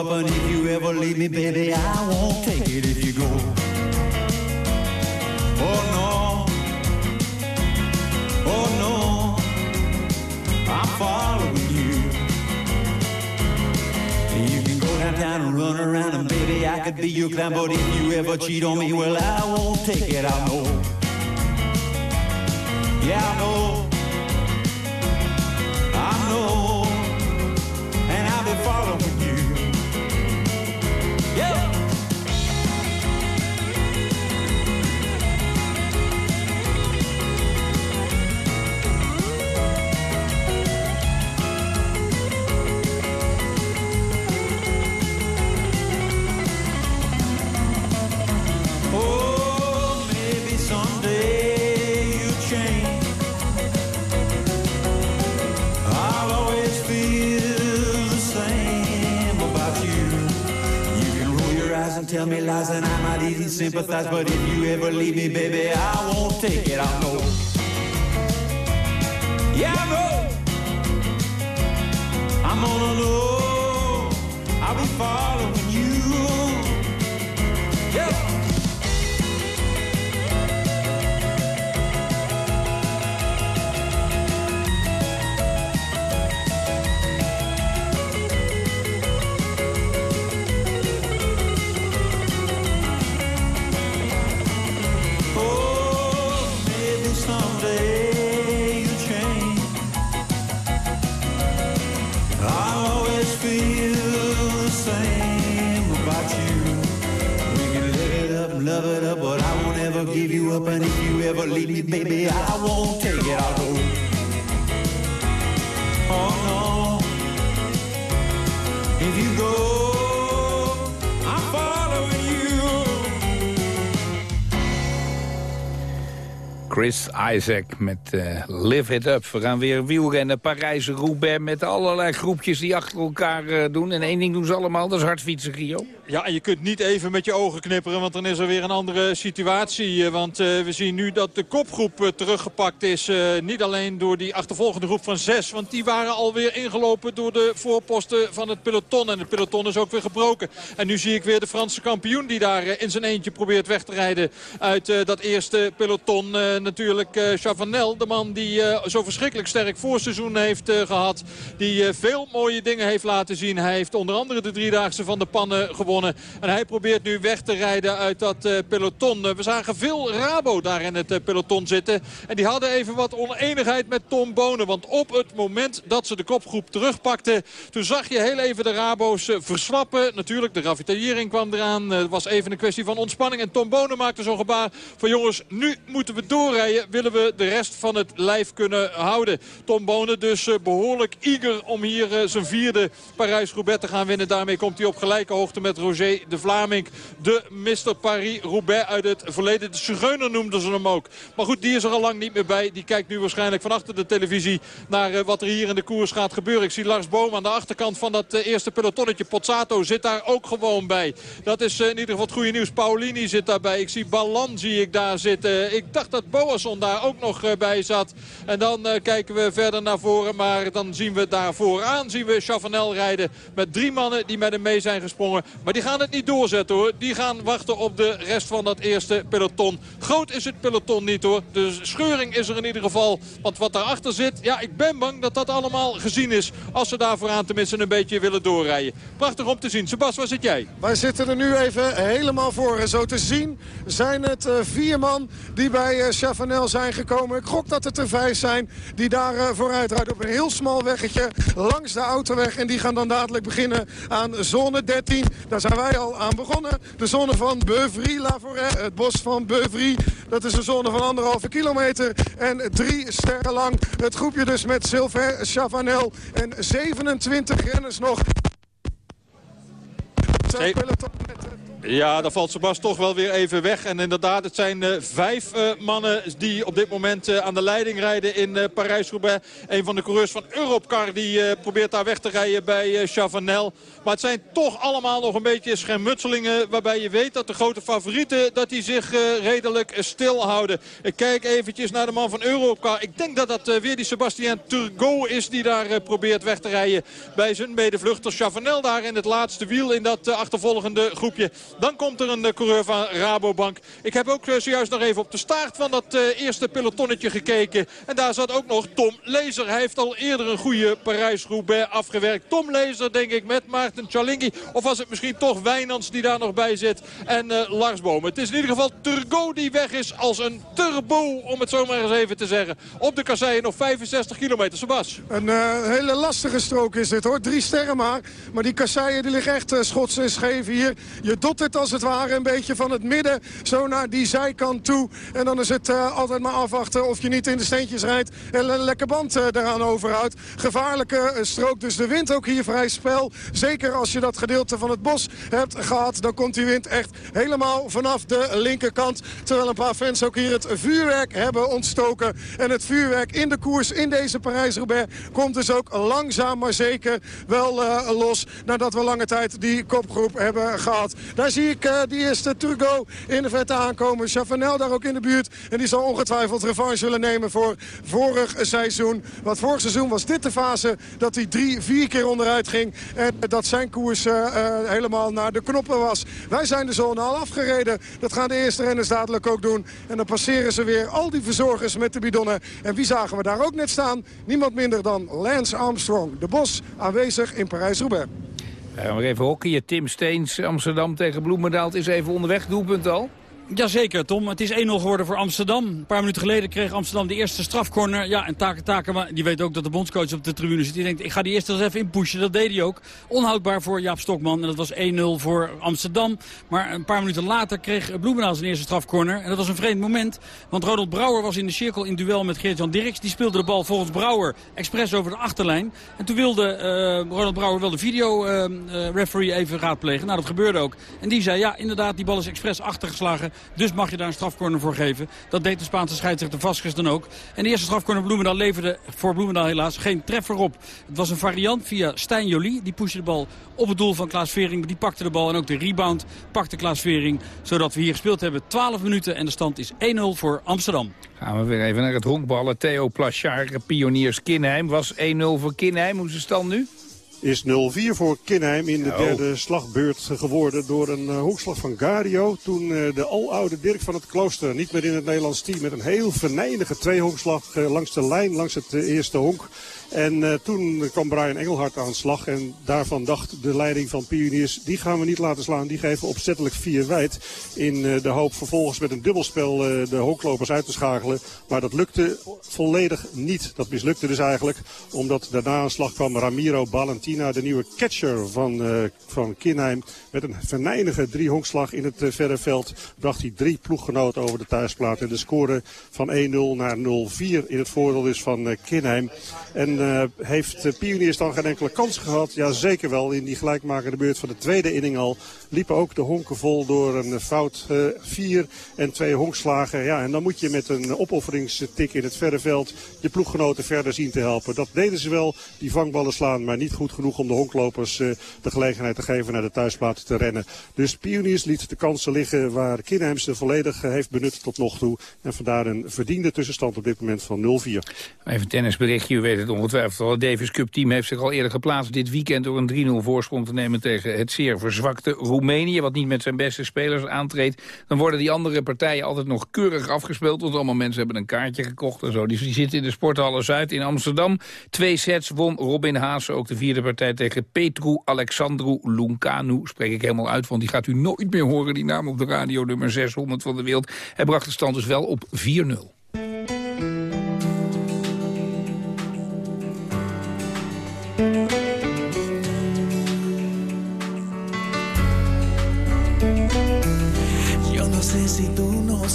Up. And if you ever leave me, baby, I won't take it if you go. Oh no, oh no, I'm following you. You can go downtown and run around, and baby, I could be your clown. But if you ever cheat on me, well, I won't take it. I know. Yeah, I know. Tell me lies and I might even sympathize. But if you ever leave me, baby, I won't take it. I know. Yeah, I know. I'm gonna know. I'll be following And if you ever leave me, baby, I won't take it. I'll go. Oh no. If you go. Chris Isaac met eh, Live It Up. We gaan weer wielrennen, Parijs-Roubaix... met allerlei groepjes die achter elkaar eh, doen. En één ding doen ze allemaal, dat is hardfietsen, Gio. Ja, en je kunt niet even met je ogen knipperen, want dan is er weer een andere situatie. Eh, Want eh, we zien nu dat de kopgroep eh, teruggepakt is. Niet alleen door die achtervolgende groep van zes, want die waren alweer ingelopen door de voorposten van het peloton. En het peloton is ook weer gebroken. En nu zie ik weer de Franse kampioen die daar in zijn eentje probeert weg te rijden uit dat eerste peloton. Natuurlijk Chavanel, de man die zo verschrikkelijk sterk voorseizoen heeft eh, gehad. Die veel mooie dingen heeft laten zien. Hij heeft onder andere de driedaagse van de pannen gewonnen. En hij probeert nu weg te rijden uit dat eh, peloton. Eh, we zagen veel Rabo daar in het eh, peloton zitten. En die hadden even wat oneenigheid met Tom Bonen. Want op het moment dat ze de kopgroep terugpakten... toen zag je heel even de Rabo's verswappen. Natuurlijk, de ravitaillering kwam eraan. Het was even een kwestie van ontspanning. En Tom Bonen maakte zo'n gebaar van... jongens, nu moeten we doorrijden. Willen we de rest van het lijf kunnen houden. Tom Bonen dus eh, behoorlijk eager om hier zijn vierde Parijs-Roubaix te gaan winnen. Daarmee komt hij op gelijke hoogte met Roger de Vlaming. De Mr. Paris-Roubaix uit het verleden. De Zigeuner noemden ze hem ook. Maar goed, die is er al lang niet meer bij. Die kijkt nu waarschijnlijk van achter de televisie naar eh, wat er hier in de koers gaat gebeuren. Ik zie Lars Boom aan de achterkant van dat eh, eerste pelotonnetje. Pozzato zit daar ook gewoon bij. Dat is eh, in ieder geval het goede nieuws. Paulini zit daarbij. Ik zie Ballan zie ik daar zitten. Ik dacht dat Boasson daar ook nog bij zat. En dan kijken we verder naar voren. Maar dan zien we daar vooraan zien we Chavanel rijden. Met drie mannen die met hem mee zijn gesprongen. Maar die gaan het niet doorzetten hoor. Die gaan wachten op de rest van dat eerste peloton. Groot is het peloton niet hoor. De scheuring is er in ieder geval. Want wat daarachter zit, ja ik ben bang dat dat allemaal gezien is. Als ze daar vooraan tenminste een beetje willen doorrijden. Prachtig om te zien. Sebas, waar zit jij? Wij zitten er nu even helemaal voor. En zo te zien zijn het eh, vier man die bij eh, Chavanel zijn gekomen. Ik gok dat het er vijf zijn die daar eh, vooruit rijden op een heel smal weggetje langs de autoweg. En die gaan dan dadelijk beginnen aan zone 13. Daar zijn wij al aan begonnen. De zone van Beuvry-la-Forêt, het bos van Beuvry. Dat is een zone van anderhalve kilometer en drie sterren lang. Het groepje dus met Sylvain Chavanel en 27 renners nog. Hey. Ja, dan valt Sebas toch wel weer even weg. En inderdaad, het zijn eh, vijf eh, mannen die op dit moment eh, aan de leiding rijden in Parijs-Roubaix. Een van de coureurs van Europcar die probeert daar weg te rijden bij Chavanel. Maar het zijn toch allemaal nog een beetje schermutselingen waarbij je weet dat de grote favorieten dat die zich redelijk stil houden. Ik kijk eventjes naar de man van Europcar. Ik denk dat dat weer die Sebastien Turgot is die daar probeert weg te rijden bij zijn medevluchter Chavanel daar in het laatste wiel in dat achtervolgende groepje. Dan komt er een eh, coureur van Rabobank. Ik heb ook eh, zojuist nog even op de staart van dat eh, eerste pelotonnetje gekeken. En daar zat ook nog Tom Lezer. Hij heeft al eerder een goede Parijs-Roubaix afgewerkt. Tom Lezer denk ik met Maarten Chalingi. Of was het misschien toch Wijnands die daar nog bij zit. En eh, Lars Boom. Het is in ieder geval Turgo die weg is als een turbo. Om het zo maar eens even te zeggen. Op de kasseien nog 65 kilometer. Sebas. Een hele lastige strook is dit hoor. Drie sterren maar. Maar die kasseien die liggen echt uh, schots en scheef hier. Je dottert als het ware een beetje van het midden zo naar die zijkant toe. En dan is het uh, altijd maar afwachten of je niet in de steentjes rijdt. En een lekker band uh, eraan overhoudt. Gevaarlijke strook. Dus de wind ook hier vrij spel. Zeker als je dat gedeelte van het bos hebt gehad. Dan komt die wind echt helemaal vanaf de linkerkant. Terwijl een paar fans ook hier het vuurwerk hebben ontstoken. En het vuurwerk in de koers in deze Parijs-Roubaix komt dus ook langzaam maar zeker wel los. Nadat we lange tijd die kopgroep hebben gehad. Zie ik uh, die eerste Turgo in de vette aankomen. Chavanel daar ook in de buurt. En die zal ongetwijfeld revanche willen nemen voor vorig seizoen. Want vorig seizoen was dit de fase dat hij drie, vier keer onderuit ging. En dat zijn koers uh, uh, helemaal naar de knoppen was. Wij zijn de zone al afgereden. Dat gaan de eerste renners dadelijk ook doen. En dan passeren ze weer al die verzorgers met de bidonnen. En wie zagen we daar ook net staan? Niemand minder dan Lance Armstrong. De Bos aanwezig in Parijs-Roubaix. Gaan we even hockeyen. Tim Steens, Amsterdam tegen Bloemendaal. Is even onderweg. Doelpunt al? Jazeker, Tom. Het is 1-0 geworden voor Amsterdam. Een paar minuten geleden kreeg Amsterdam de eerste strafcorner. Ja, en Taken Takema, die weet ook dat de bondscoach op de tribune zit. Die denkt, ik ga die eerste eens even inpushen. Dat deed hij ook. Onhoudbaar voor Jaap Stokman. En dat was 1-0 voor Amsterdam. Maar een paar minuten later kreeg Bloemendaal zijn eerste strafcorner. En dat was een vreemd moment. Want Ronald Brouwer was in de cirkel in duel met Geert-Jan Dirks. Die speelde de bal volgens Brouwer expres over de achterlijn. En toen wilde uh, Ronald Brouwer wel de video uh, uh, referee even raadplegen. Nou, dat gebeurde ook. En die zei, ja, inderdaad, die bal is expres achtergeslagen. Dus mag je daar een strafcorner voor geven. Dat deed de Spaanse scheidsrechter Vasquez dan ook. En de eerste strafcorner Bloemendaal leverde voor Bloemendaal helaas geen treffer op. Het was een variant via Stijn Jolie. Die pushte de bal op het doel van Klaas Vering. Die pakte de bal en ook de rebound pakte Klaas Vering. Zodat we hier gespeeld hebben 12 minuten en de stand is 1-0 voor Amsterdam. Gaan we weer even naar het honkballen. Theo Plachard, pioniers Kinheim. Was 1-0 voor Kinheim. Hoe is de stand nu? Is 0-4 voor Kinheim in de derde slagbeurt geworden door een uh, hoekslag van Gario. Toen uh, de aloude Dirk van het Klooster niet meer in het Nederlands team met een heel venijnige tweehonkslag uh, langs de lijn, langs het eerste honk. En uh, toen kwam Brian Engelhard aan de slag. En daarvan dacht de leiding van Pioniers, die gaan we niet laten slaan. Die geven opzettelijk vier wijd. In uh, de hoop vervolgens met een dubbelspel uh, de hooklopers uit te schakelen. Maar dat lukte volledig niet. Dat mislukte dus eigenlijk. Omdat daarna aan slag kwam Ramiro Valentina, de nieuwe catcher van, van Kinheim. Met een venijnige driehonkslag in het verre veld. Bracht hij drie ploeggenoten over de thuisplaat. En de score van 1-0 naar 0-4 in het voordeel is van Kinheim. En uh, heeft Pioniers dan geen enkele kans gehad? Ja, zeker wel. In die gelijkmakende beurt van de tweede inning al liepen ook de honken vol door een fout. Uh, vier en twee honkslagen. Ja, en dan moet je met een opofferingstik in het verre veld je ploeggenoten verder zien te helpen. Dat deden ze wel, die vangballen slaan, maar niet goed genoeg om de honklopers de gelegenheid te geven naar de thuisplaats te rennen. Dus Pioniers liet de kansen liggen waar Kinheim ze volledig heeft benut tot nog toe. En vandaar een verdiende tussenstand op dit moment van 0-4. Even tennisberichtje, u weet het ongetwijfeld ongetwijfeld. Het Davis Cup team heeft zich al eerder geplaatst dit weekend... door een 3-0 voorsprong te nemen tegen het zeer verzwakte Roemenië... wat niet met zijn beste spelers aantreedt. Dan worden die andere partijen altijd nog keurig afgespeeld... want allemaal mensen hebben een kaartje gekocht en zo. Dus die zitten in de Sporthalle Zuid in Amsterdam. Twee sets won Robin Haase ook de vierde partij tegen Petru Alexandru Lunkanu. Spreek ik helemaal uit, want die gaat u nooit meer horen... die naam op de radio nummer 600 van de wereld. Hij bracht de stand dus wel op 4-0.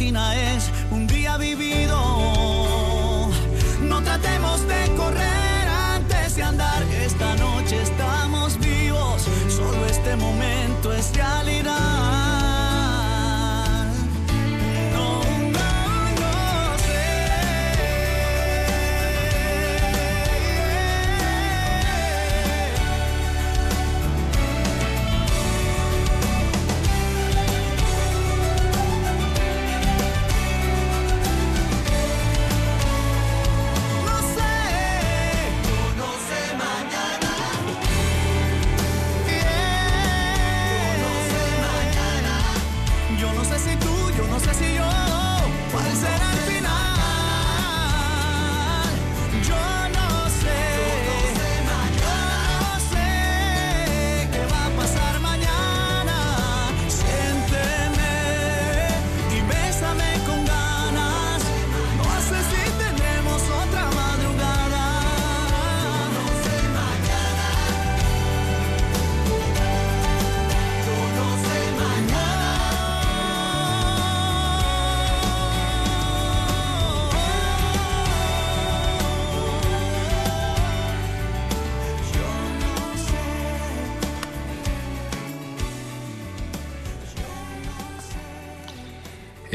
página es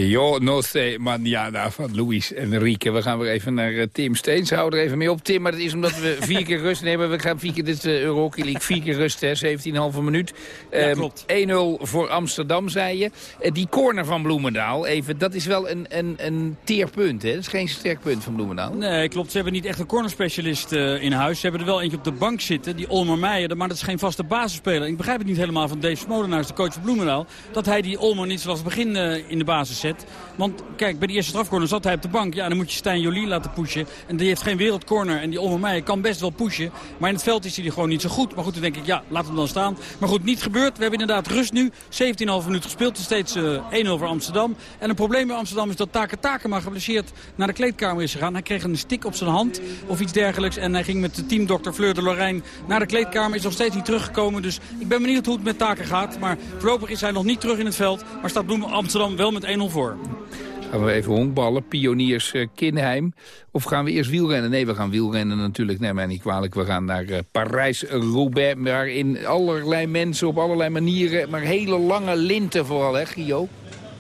Yo no sé manana van Luis en Rieke. We gaan weer even naar eh, Tim Steens. Hou er even mee op, Tim. Maar dat is omdat we vier keer rust nemen. We gaan vier keer dit uh, League. Vier keer rust, hè. 17,5 minuut. Ja, Ehm, klopt. 1-0 voor Amsterdam, zei je. Eh, die corner van Bloemendaal, even, dat is wel een, een, een teerpunt, hè? Dat is geen sterk punt van Bloemendaal. Nee, klopt. Ze hebben niet echt een cornerspecialist in huis. Ze hebben er wel eentje op de bank zitten, die Olmer Meijer. Maar dat is geen vaste basisspeler. Ik begrijp het niet helemaal van Dave Smolenaars, de coach van Bloemendaal... dat hij die Olmer niet zoals het begin in de basis zet. Want kijk, bij die eerste strafcorner zat hij op de bank. Ja, dan moet je Stijn Jolie laten pushen. En die heeft geen wereldcorner. En die Olmer Meijer kan best wel pushen. Maar in het veld is hij gewoon niet zo goed. Maar goed, dan denk ik, ja, laat hem dan staan. Maar goed, niet gebeurd. We hebben inderdaad rust nu. 17,5 minuten gespeeld. Steeds eh 1-0 voor Amsterdam. En een probleem bij Amsterdam is dat Taka Takema geblesseerd naar de kleedkamer is gegaan. Hij kreeg een stik op zijn hand of iets dergelijks. En hij ging met de teamdokter Fleur de Lorijn naar de kleedkamer. Is nog steeds niet teruggekomen. Dus ik ben benieuwd hoe het met Taken gaat. Maar voorlopig is hij nog niet terug in het veld. Maar staat Bloem Amsterdam wel met 1-0 voor. Gaan we even honkballen, pioniers eh, Kinheim. Of gaan we eerst wielrennen? Nee, we gaan wielrennen natuurlijk. Neem mij niet kwalijk. We gaan naar eh, Parijs-Roubaix. Waarin allerlei mensen op allerlei manieren... maar hele lange linten vooral, hè, Gio?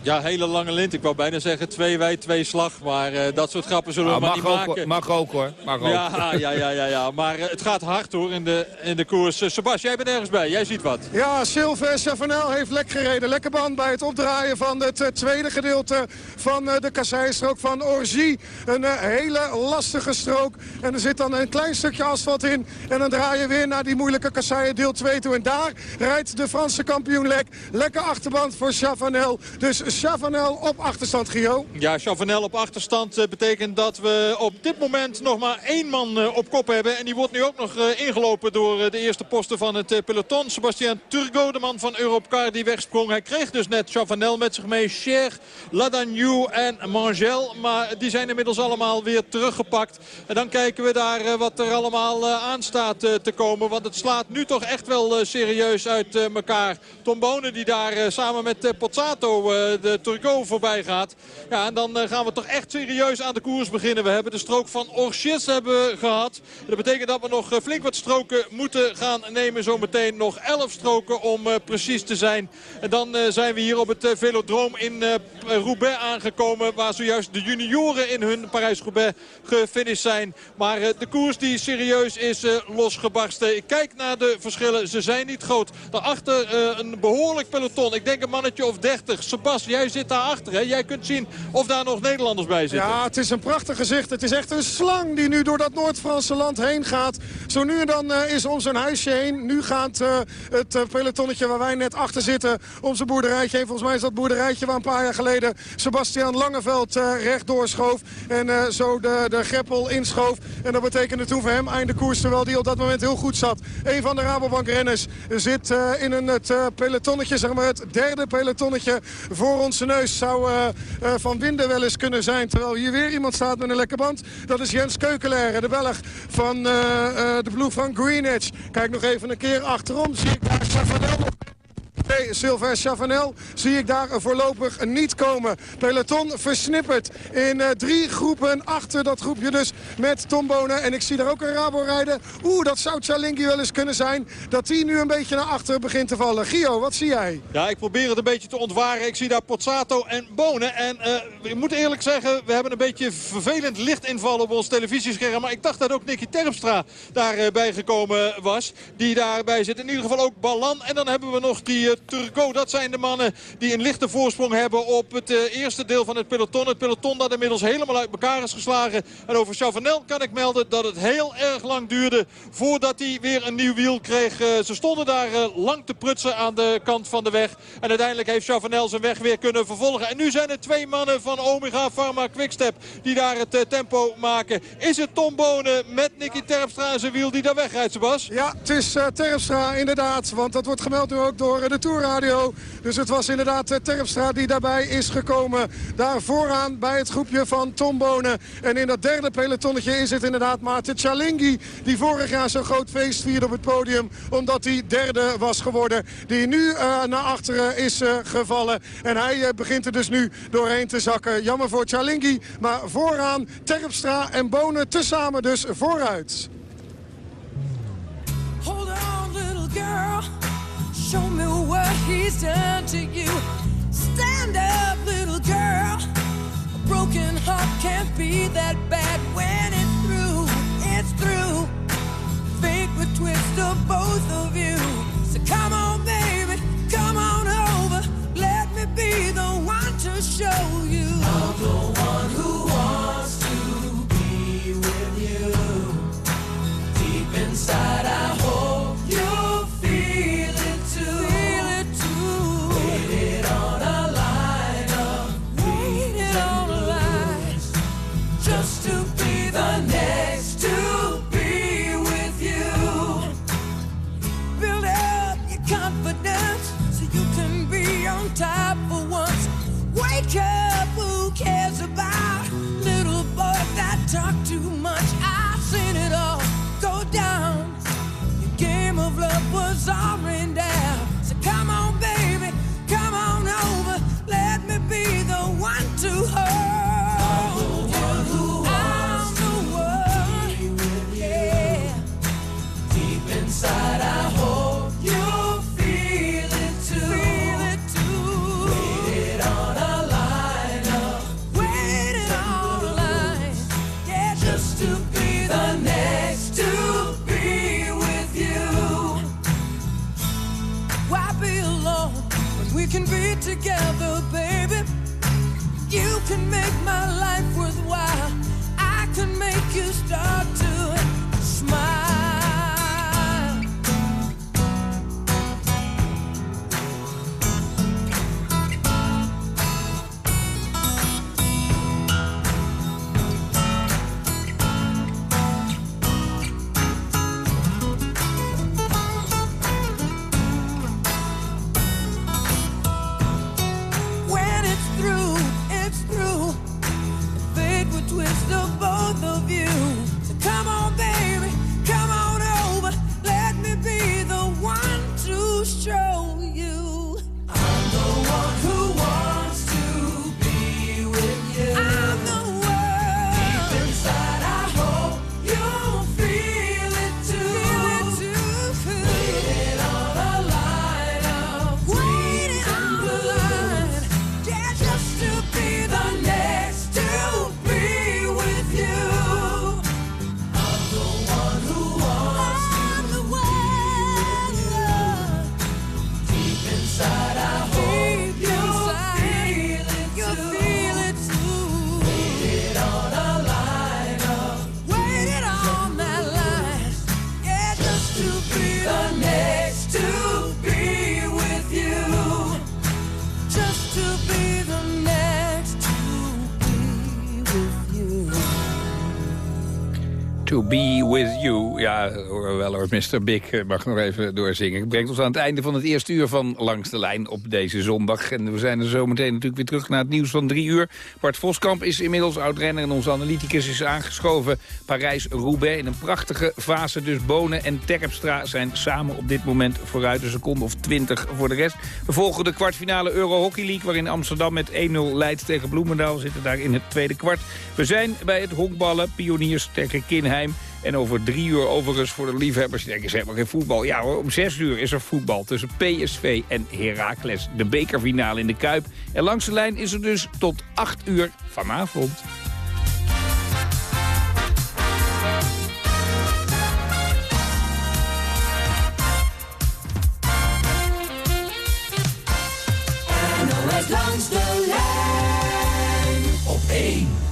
Ja, hele lange lint. Ik wou bijna zeggen twee wij, twee slag. Maar eh, dat soort grappen zullen we Ah, maar mag, niet ook, maken. hoor. mag ook, hoor. Mag ook. Ja, ja, ja, ja, ja. Maar eh, het gaat hard hoor in de, in de koers. Uh, Sebas, jij bent ergens bij. Jij ziet wat. Ja, Sylvain Chavanel heeft lek gereden. Lekker band bij het opdraaien van het tweede gedeelte van eh, de kasseistrook van Orgy. Een hele lastige strook. En er zit dan een klein stukje asfalt in. En dan draai je weer naar die moeilijke kasseien deel 2 toe. En daar rijdt de Franse kampioen lek. Lekker achterband voor Chavanel. Dus Chavanel op achterstand, Gio. Ja, Chavanel op achterstand eh, betekent dat we op dit moment nog maar één man eh, op kop hebben. En die wordt nu ook nog eh, ingelopen door de eerste posten van het peloton. Sebastian Turgo, de man van Europcar die wegsprong. Hij kreeg dus net Chavanel met zich mee. Cher, Ladagnou en Mangel. Maar die zijn inmiddels allemaal weer teruggepakt. En dan kijken we daar wat er allemaal aan staat te komen. Want het slaat nu toch echt wel serieus uit elkaar. Tom Bonen die daar samen met Pozzato de Turgo voorbij gaat. Ja, en dan eh, gaan we toch echt serieus aan de koers beginnen. We hebben de strook van Orchis hebben gehad. Dat betekent dat we nog eh, flink wat stroken moeten gaan nemen. Zometeen nog 11 stroken om eh, precies te zijn. En dan zijn we hier op het velodroom in Roubaix aangekomen. Waar zojuist de junioren in hun Parijs-Roubaix gefinished zijn. Maar de koers die serieus is losgebarsten. Ik kijk naar de verschillen. Ze zijn niet groot. Daarachter een behoorlijk peloton. Ik denk een mannetje of 30. Sebas, jij zit daarachter. Hè? Jij kunt zien of daar nog Nederlanders bij zitten. Ja, het is een prachtig gezicht. Het is echt een slang die nu door dat Noord-Franse land heen gaat. Zo nu en dan uh, is om zijn huisje heen. Nu gaat uh, het uh, pelotonnetje waar wij net achter zitten om zijn boerderijtje heen. Volgens mij is dat boerderijtje waar een paar jaar geleden Sebastian Langeveld recht doorschoof. En zo de, de greppel inschoof. En dat betekende toen voor hem einde koers. Terwijl die op dat moment heel goed zat. Een van de Rabobank renners zit in een, het pelotonnetje, zeg maar het derde pelotonnetje voor onze neus. Zou van Winden wel eens kunnen zijn. Terwijl hier weer iemand staat met een lekker band. Dat is Jens Keukelaire, de Belg van uh, de ploeg van Greenwich. Kijk nog even een keer achterom. Zie ik daar Chavanel Sylvain Chavanel zie ik daar voorlopig niet komen. Peloton versnipperd in uh, drie groepen achter dat groepje dus met Tom Bonen. En ik zie daar ook een Rabo rijden. Oeh, dat zou Chalingi wel eens kunnen zijn. Dat die nu een beetje naar achter begint te vallen. Gio, wat zie jij? Ja, ik probeer het een beetje te ontwaren. Ik zie daar Pozzato en Bonen. En uh, ik moet eerlijk zeggen, we hebben een beetje vervelend licht invallen op ons televisiescherm. Maar ik dacht dat ook Nicky Terpstra daarbij gekomen was. Die daarbij zit. In ieder geval ook Ballan. En dan hebben we nog die Turco. Dat zijn de mannen die een lichte voorsprong hebben op het uh, eerste deel van het peloton. Het peloton dat inmiddels helemaal uit elkaar is geslagen. En over Chavanel kan ik melden dat het heel erg lang duurde voordat hij weer een nieuw wiel kreeg. Uh, ze stonden daar lang te prutsen aan de kant van de weg. En uiteindelijk heeft Chavanel zijn weg weer kunnen vervolgen. En nu zijn er twee mannen van Omega Pharma Quickstep die daar het tempo maken. Is het Tom Bonen met Nicky Terpstra zijn wiel die daar wegrijdt, Sebas? Ja, het is Terpstra inderdaad. Want dat wordt gemeld nu ook door de Dus het was inderdaad uh, Terpstra die daarbij is gekomen. Daar vooraan bij het groepje van Tom Bonen. En in dat derde pelotonnetje is het inderdaad Maarten Chalingi. Die vorig jaar zo'n groot feest vierde op het podium. Omdat hij derde was geworden. Die nu uh, naar achteren is gevallen. En hij begint er dus nu doorheen te zakken. Jammer voor Chalingi. Maar vooraan Terpstra en Bonen tezamen dus vooruit. Hold on, little girl. Show me what he's done to you. Stand up, little girl. A broken heart can't be that bad when it's through. It's through. Fate would twist of both of you. Hoor, Mr. Big eh, mag nog even doorzingen. Het brengt ons aan het einde van het eerste uur van Langs de Lijn op deze zondag. En we zijn er zometeen natuurlijk weer terug naar het nieuws van drie uur. Bart Voskamp is inmiddels oud-renner en onze analyticus is aangeschoven. Parijs-Roubaix in een prachtige fase. Dus Bonen en Terpstra zijn samen op dit moment vooruit een seconde of twintig voor de rest. We volgen de kwartfinale Euro Hockey League... waarin Amsterdam met 1-0 leidt tegen Bloemendaal. Zitten daar in het tweede kwart. We zijn bij het honkballen, pioniers tegen Kinheim. En over drie uur overigens voor de liefhebbers. Die denken, ze hebben geen voetbal. Ja hoor, om zes uur is er voetbal tussen PSV en Heracles. De bekerfinale in de Kuip. En langs de lijn is er dus tot acht uur vanavond. Langs de lijn op 1.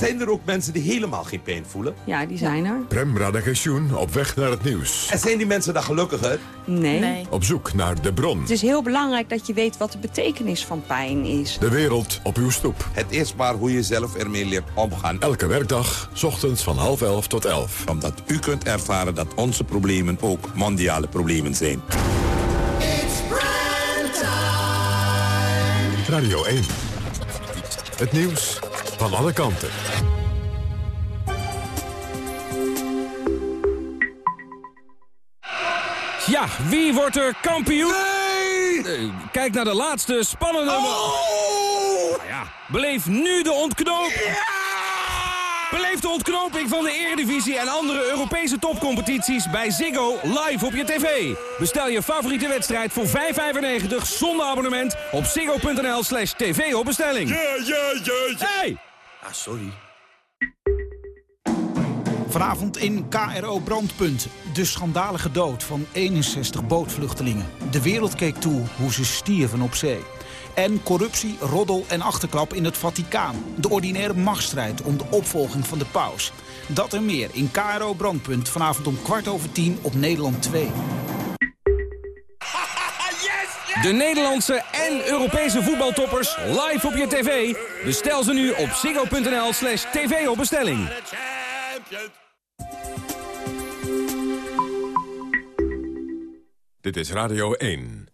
Zijn er ook mensen die helemaal geen pijn voelen? Ja, die zijn er. Prem Radagensjoen op weg naar het nieuws. En zijn die mensen dan gelukkiger? Nee. Op zoek naar de bron. Het is heel belangrijk dat je weet wat de betekenis van pijn is. De wereld op uw stoep. Het is maar hoe je zelf ermee leert omgaan. Elke werkdag, 's ochtends van half elf tot elf. Omdat u kunt ervaren dat onze problemen ook mondiale problemen zijn. It's brand time. Radio 1. Het nieuws van alle kanten. Ja, wie wordt er kampioen? Nee! Kijk naar de laatste spannende... Oh! Ja, beleef nu de ontknoping. Beleef de ontknoping van de Eredivisie en andere Europese topcompetities bij Ziggo live op je tv. Bestel je favoriete wedstrijd voor 5,95 zonder abonnement op ziggo.nl slash tv op bestelling. Hey! Ah, sorry. Vanavond in KRO Brandpunt. De schandalige dood van 61 bootvluchtelingen. De wereld keek toe hoe ze stierven op zee. En corruptie, roddel en achterklap in het Vaticaan. De ordinaire machtsstrijd om de opvolging van de paus. Dat en meer in KRO Brandpunt vanavond om kwart over tien op Nederland 2. De Nederlandse en Europese voetbaltoppers live op je tv. Bestel ze nu op ziggo.nl slash tv op bestelling. Dit is Radio 1.